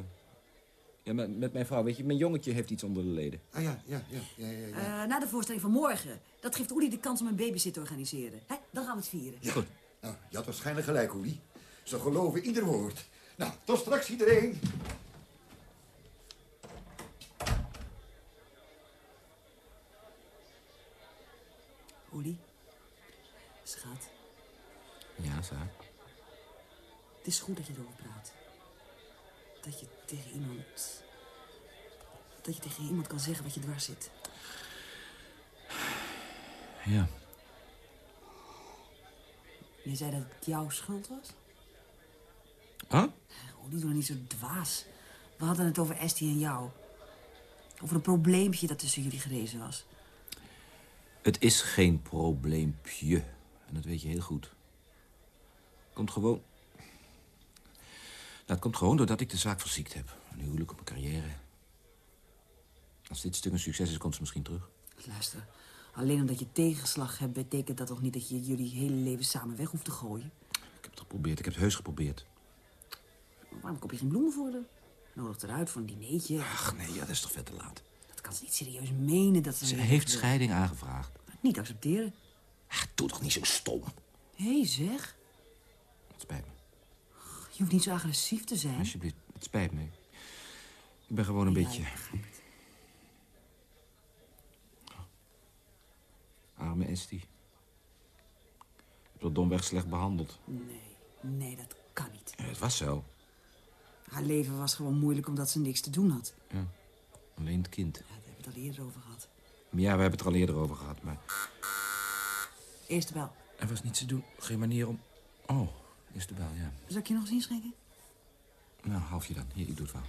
ja, met, met mijn vrouw, weet je, mijn jongetje heeft iets onder de leden. Ah ja, ja, ja, ja, ja. ja. Eh, na de voorstelling van morgen. Dat geeft Oeli de kans om een babysit te organiseren. Hè? Dan gaan we het vieren. Ja. Nou, je had waarschijnlijk gelijk, Olie. Ze geloven ieder woord. Nou, tot straks iedereen. Oeli, schat, Ja, Saar. het is goed dat je erover praat. Dat je tegen iemand... Dat je tegen iemand kan zeggen wat je dwars zit. Ja. Je zei dat het jouw schuld was? Huh? Oeli, doe nou niet zo dwaas. We hadden het over Estie en jou. Over een probleempje dat tussen jullie gerezen was. Het is geen probleempje. En dat weet je heel goed. Komt gewoon... Het komt gewoon doordat ik de zaak verziekt heb. Een huwelijk op mijn carrière. Als dit stuk een succes is, komt ze misschien terug. Luister, alleen omdat je tegenslag hebt... betekent dat toch niet dat je jullie hele leven samen weg hoeft te gooien? Ik heb het geprobeerd. Ik heb het heus geprobeerd. Waarom koop je geen bloemen voor haar? Nodig eruit voor een dineetje. Ach nee, ja, dat is toch vet te laat. Dat kan ze niet serieus menen dat ze... Ze een heeft scheiding aangevraagd. Niet accepteren. Ach, doe toch niet zo stom. Hé, hey, zeg. Het spijt me. Je hoeft niet zo agressief te zijn. Alsjeblieft, het spijt me. Ik ben gewoon een Ja, beetje... het. Arme Estie. Ik heb haar domweg slecht behandeld. Nee, nee, dat kan niet. Ja, het was zo. Haar leven was gewoon moeilijk omdat ze niks te doen had. Ja. Alleen het kind. Ja, daar hebben we het al eerder over gehad. Ja, we hebben het er al eerder over gehad, maar... Eerste bel. Er was niets te doen. Geen manier om... Oh, is de bel, ja. Zal ik je nog eens inschenken? Nou, halfje dan. Hier, ik doe het wel.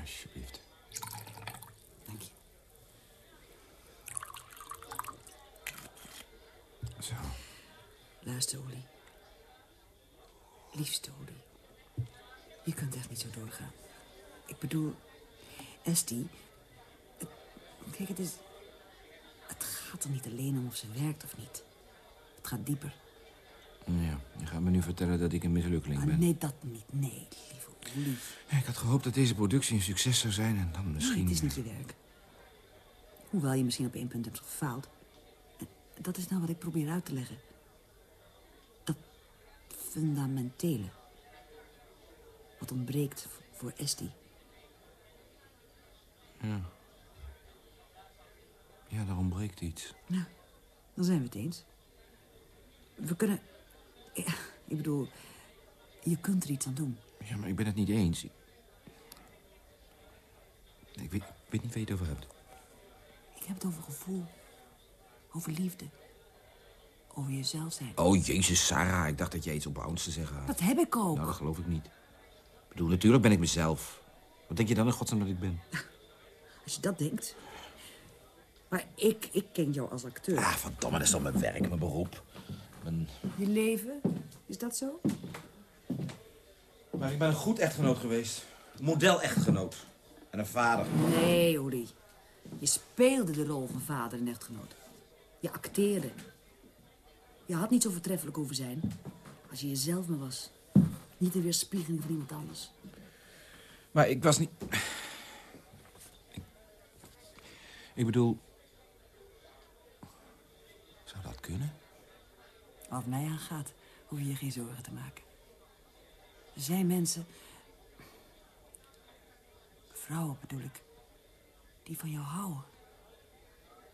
Alsjeblieft. Dank je. Zo. Luister, Olie. Liefste Olie. Je kunt echt niet zo doorgaan. Ik bedoel, Estie... het- Kijk, het is... gaat er niet alleen om of ze werkt of niet. Het gaat dieper. Je gaat me nu vertellen dat ik een mislukkeling Ah, ben. nee, dat niet. Nee, lieve lief. Ja, ik had gehoopt dat deze productie een succes zou zijn en dan Nee, misschien... het is niet je werk. Hoewel je misschien op één punt hebt gefaald. Dat is nou wat ik probeer uit te leggen. Dat fundamentele. Wat ontbreekt voor Esti. Ja. Ja, daar ontbreekt iets. Nou, dan zijn we het eens. We kunnen... Ja, ik bedoel, je kunt er iets aan doen. Ja, maar ik ben het niet eens. Ik, ik weet, ik weet niet waar je het over hebt. Ik heb het over gevoel. Over liefde. Over jezelf zijn. Oh, jezus, Sarah. Ik dacht dat jij iets opbouwends te zeggen had. Dat heb ik ook. Nou, dat geloof ik niet. Ik bedoel, natuurlijk ben ik mezelf. Wat denk je dan in godsnaam dat ik ben? Als je dat denkt. Maar ik, ik ken jou als acteur. Ah, verdomme, dat is toch mijn werk, mijn beroep. Mijn... Je leven, is dat zo? Maar ik ben een goed echtgenoot geweest. Model-echtgenoot. En een vader. Nee, Uri. Je speelde de rol van vader en echtgenoot. Je acteerde. Je had niet zo voortreffelijk hoeven zijn. Als je jezelf maar was. Niet de weerspiegeling van iemand anders. Maar ik was niet... Ik, ik bedoel... Zou dat kunnen? Wat mij aangaat, hoef je je geen zorgen te maken. Er zijn mensen... Vrouwen bedoel ik. Die van jou houden.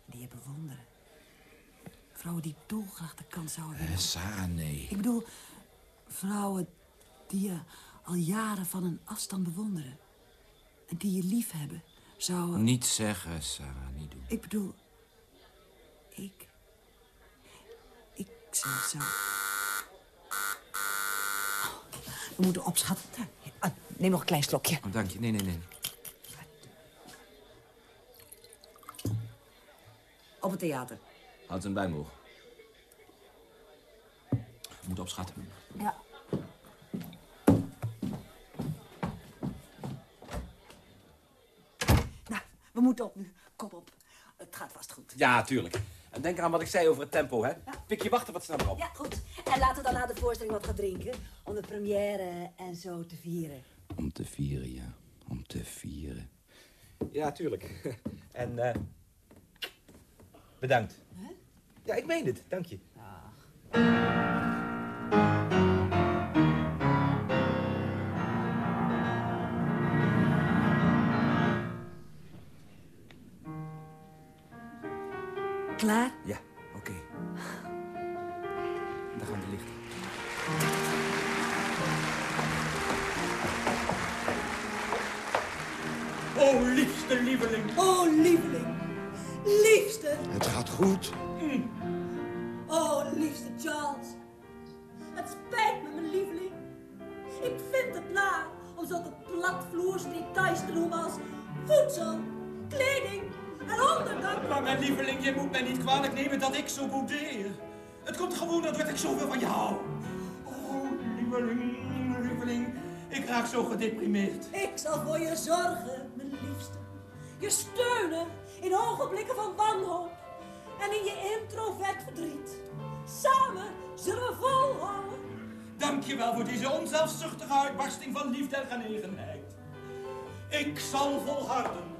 Die je bewonderen. Vrouwen die dolgraag de kans zouden willen. Eh, Sarah, nee. Ik bedoel, vrouwen die je al jaren van een afstand bewonderen. En die je lief hebben, zouden... Niet zeggen, Sarah, niet doen. Ik bedoel, ik... Ik zou het zo... We moeten opschatten. Ah, neem nog een klein slokje. Oh, dank je. Nee, nee, nee. Op het theater. Houd een. We moeten opschatten. Ja. Nou, we moeten op nu. Kom op. Het gaat vast goed. Ja, tuurlijk. En denk aan wat ik zei over het tempo, hè? Pik je wachten wat sneller op. Ja, goed. En laten we dan na de voorstelling wat gaan drinken. Om de première en zo te vieren. Om te vieren, ja. Om te vieren. Ja, tuurlijk. En, eh bedankt. Ja, ik meen het. Dank je. Klaar? Ja, oké. Daar gaan de lichten. Oh, liefste lieveling. Oh, lieveling. Liefste. Het gaat goed. Oh, liefste Charles. Het spijt me, mijn lieveling. Ik vind het naar om zulke platvloers details te noemen als voedsel, Maar mijn lieveling, je moet mij niet kwalijk nemen dat ik zo boudeer. Het komt gewoon doordat ik zoveel van je hou. Oh, lieveling, lieveling. Ik raak zo gedeprimeerd. Ik zal voor je zorgen, mijn liefste. Je steunen in ogenblikken van wanhoop en in je introvert verdriet. Samen zullen we volhouden. Dank je wel voor deze onzelfzuchtige uitbarsting van liefde en genegenheid. Ik zal volharden.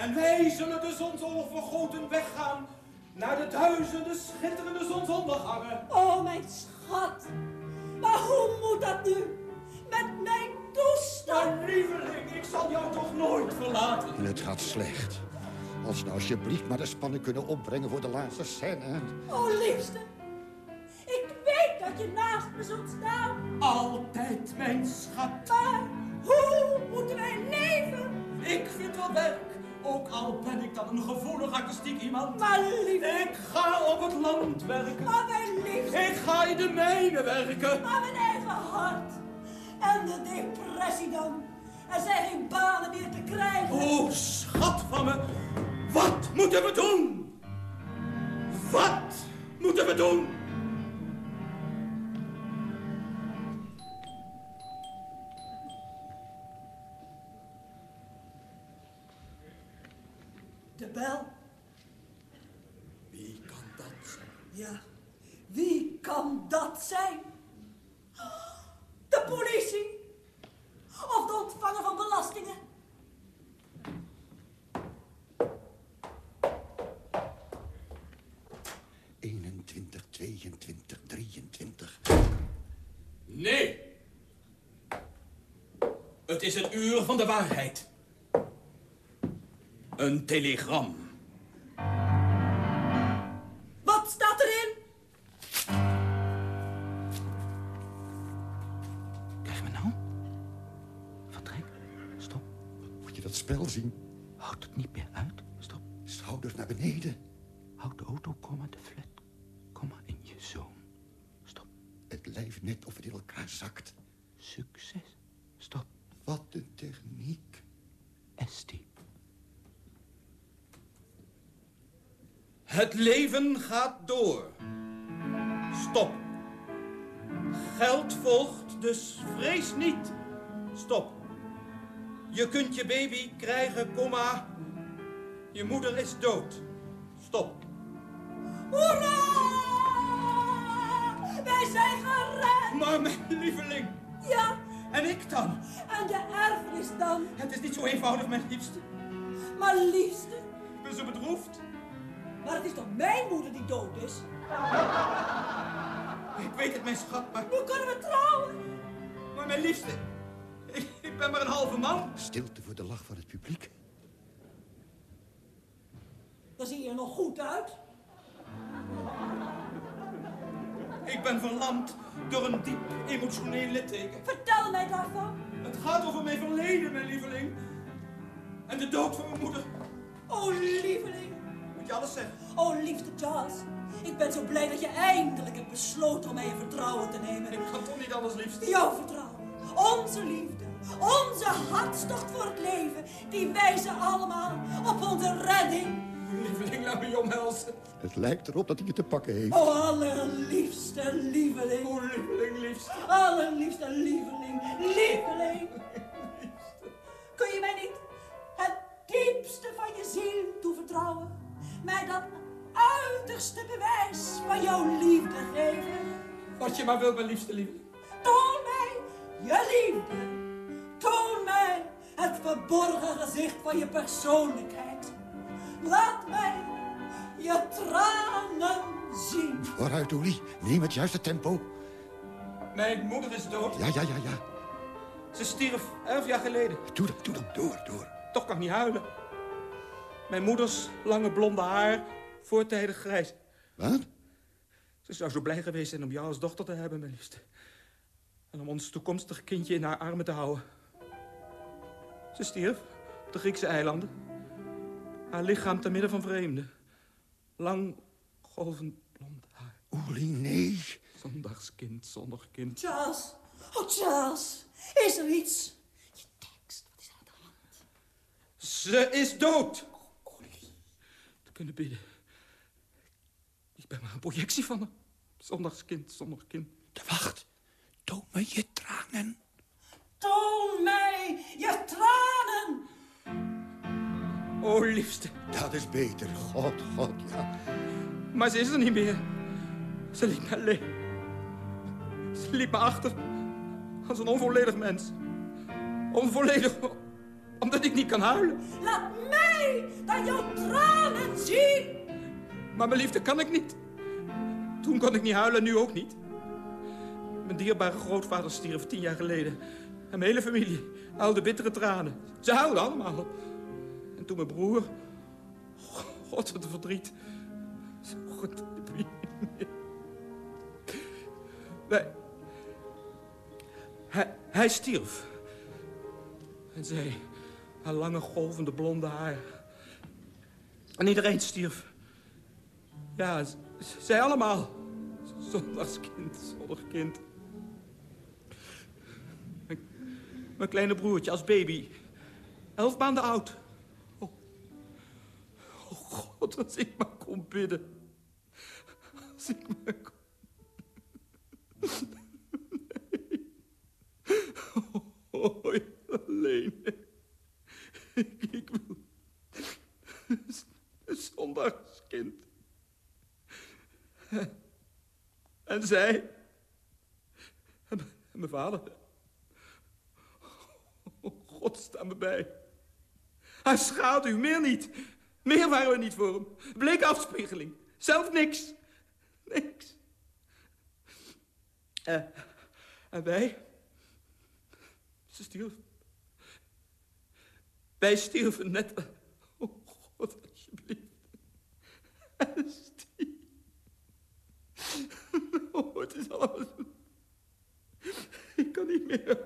En wij zullen de zonsonvergoten weggaan naar de duizenden schitterende zonsondergangen. Oh, mijn schat. Maar hoe moet dat nu? Met mijn toestand? Maar lieveling, ik zal jou toch nooit verlaten. En het gaat slecht. Als we nou alsjeblieft maar de spanning kunnen opbrengen voor de laatste scène. Oh, liefste. Ik weet dat je naast me zult staan. Altijd, mijn schat. Maar hoe moeten wij leven? Ik vind wel werk, ook al ben ik dan een gevoelig artistiek iemand. Maar liefste. Ik ga op het land werken. Maar mijn liefste. Ik ga in de mijnen werken. Maar mijn eigen hart. En de depressie dan. Er zijn geen banen meer te krijgen. Oh, schat van me. Wat moeten we doen? Wat moeten we doen? De bel. Ja, wie kan dat zijn? De politie? Of de ontvanger van belastingen? Eenentwintig, 22, 23. Nee. Het is het uur van de waarheid. Een telegram. Wat staat erin? Krijgen we nou? Vertrek. Stop. Moet je dat spel zien? Gaat door. Stop. Geld volgt, dus vrees niet. Stop. Je kunt je baby krijgen, komma. Je moeder is dood. Stop. Hoera! Wij zijn gered! Maar mijn lieveling. Ja, En ik dan? en de erfenis dan? Het is niet zo eenvoudig, mijn liefste. Maar liefste, Ik ben zo bedroefd. Maar het is toch mijn moeder die dood is? Ik weet het, mijn schat, maar, Hoe kunnen we trouwen? maar mijn liefste. Ik, ik ben maar een halve man. Stilte voor de lach van het publiek. Dan zie je er nog goed uit. Ik ben verlamd door een diep emotioneel litteken. Vertel mij daarvan. Het gaat over mijn verleden, mijn lieveling. En de dood van mijn moeder. Oh, lieveling. Alles zeggen? Oh, liefste Charles. Ik ben zo blij dat je eindelijk hebt besloten om mij in vertrouwen te nemen. Ik kan toch niet anders, liefste? Jouw vertrouwen, onze liefde, onze hartstocht voor het leven, die wijzen allemaal op onze redding. Lieveling, laat me je omhelzen. Het lijkt erop dat hij je te pakken heeft. Oh, allerliefste lieveling. Oh, lieveling, liefste. Allerliefste lieveling, lieveling. Kun je mij niet het diepste van je ziel toevertrouwen? Mij dat uiterste bewijs van jouw liefde geven? Wat je maar wilt, mijn liefste lieveling. Toon mij je liefde. Toon mij het verborgen gezicht van je persoonlijkheid. Laat mij je tranen zien. Vooruit, Olie. Neem het juiste tempo. Mijn moeder is dood. Ja, ja, ja, ja. Ze stierf elf jaar geleden. Doe dat, doe dat. Door, door. Toch kan ik niet huilen. Mijn moeders lange blonde haar, voortijdig grijs. Wat? Ze zou zo blij geweest zijn om jou als dochter te hebben, mijn liefste. En om ons toekomstig kindje in haar armen te houden. Ze stierf op de Griekse eilanden. Haar lichaam te midden van vreemden. Lang, golvend blond haar. Olie, nee. Zondagskind, zondagkind. Charles, oh Charles, is er iets? Je tekst, wat is er aan de hand? Ze is dood! Te kunnen bidden. Ik ben maar een projectie van haar. Zondagskind, zondagkind. De wacht. Toon me je tranen. Toon mij je tranen. O, liefste. Dat is beter. God, God, ja. Maar ze is er niet meer. Ze liet me alleen. Ze liet me achter. Als een onvolledig mens. Onvolledig omdat ik niet kan huilen. Laat mij dan jouw tranen zien. Maar mijn liefde kan ik niet. Toen kon ik niet huilen, nu ook niet. Mijn dierbare grootvader stierf tien jaar geleden. En mijn hele familie huilde bittere tranen. Ze huilden allemaal. En toen mijn broer... God, wat verdriet. Zo goed. Wij... Hij, hij stierf. En zij, haar lange golvende blonde haar. En iedereen stierf. Ja, zij allemaal. Zondagskind, zondagkind. Mijn, mijn kleine broertje als baby. Elf maanden oud. Oh. oh God, als ik maar kon bidden. Als ik maar kon... Nee. Ooit alleen. Ik, wil... Zondagskind. En zij. En, mijn vader. Oh, God, sta me bij. Hij schaduw, meer niet. Meer waren we niet voor hem. Bleek afspiegeling. Zelf niks. Niks. Eh, en wij? Ze stierven. Wij stierven net. Oh God, alsjeblieft. En stier. Oh, het is allemaal. Ik kan niet meer.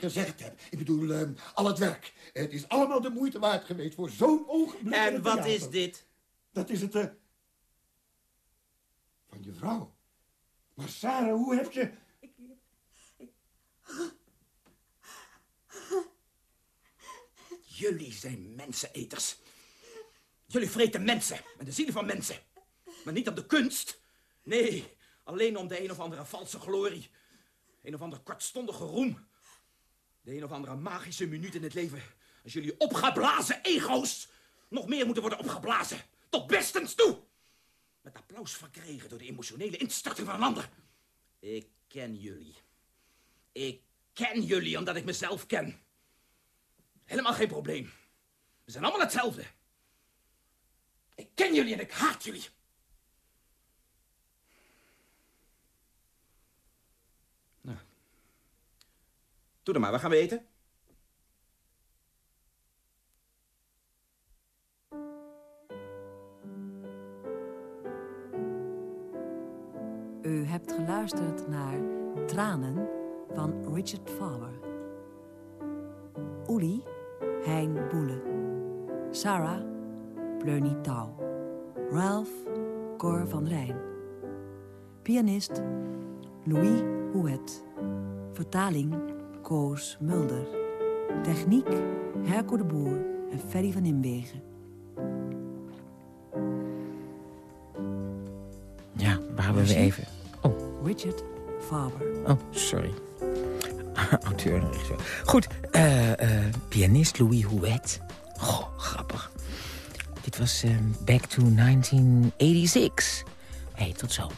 Gezegd heb. Ik bedoel, ehm, al het werk. Het is allemaal de moeite waard geweest voor zo'n ogenblik. En wat theater. is dit? Dat is het, eh, Van je vrouw. Maar Sarah, hoe heb je... Jullie zijn menseneters. Jullie vreten mensen met de zielen van mensen. Maar niet om de kunst. Nee, alleen om de een of andere valse glorie. Een of andere kortstondige roem. De een of andere magische minuut in het leven. Als jullie opgeblazen ego's nog meer moeten worden opgeblazen. Tot bestens toe. Met applaus verkregen door de emotionele instorting van een ander. Ik ken jullie. Ik ken jullie omdat ik mezelf ken. Helemaal geen probleem. We zijn allemaal hetzelfde. Ik ken jullie en ik haat jullie. Doe dan maar, waar gaan we eten? U hebt geluisterd naar Tranen van Richard Faber. Uli, Hein Boele. Sarah, Pleuni Touw. Ralph, Cor van Rijn. Pianist, Louis Houet. Vertaling, Koos Mulder. Techniek, Herco de Boer en Ferry van Imwegen. Ja, waar hebben we even... Oh, Richard Faber. oh, sorry. Auteur en regisseur. Goed, eh, eh, pianist Louis Houet. Goh, grappig. Dit was eh, Back to 1986. Hé, hey, tot zo.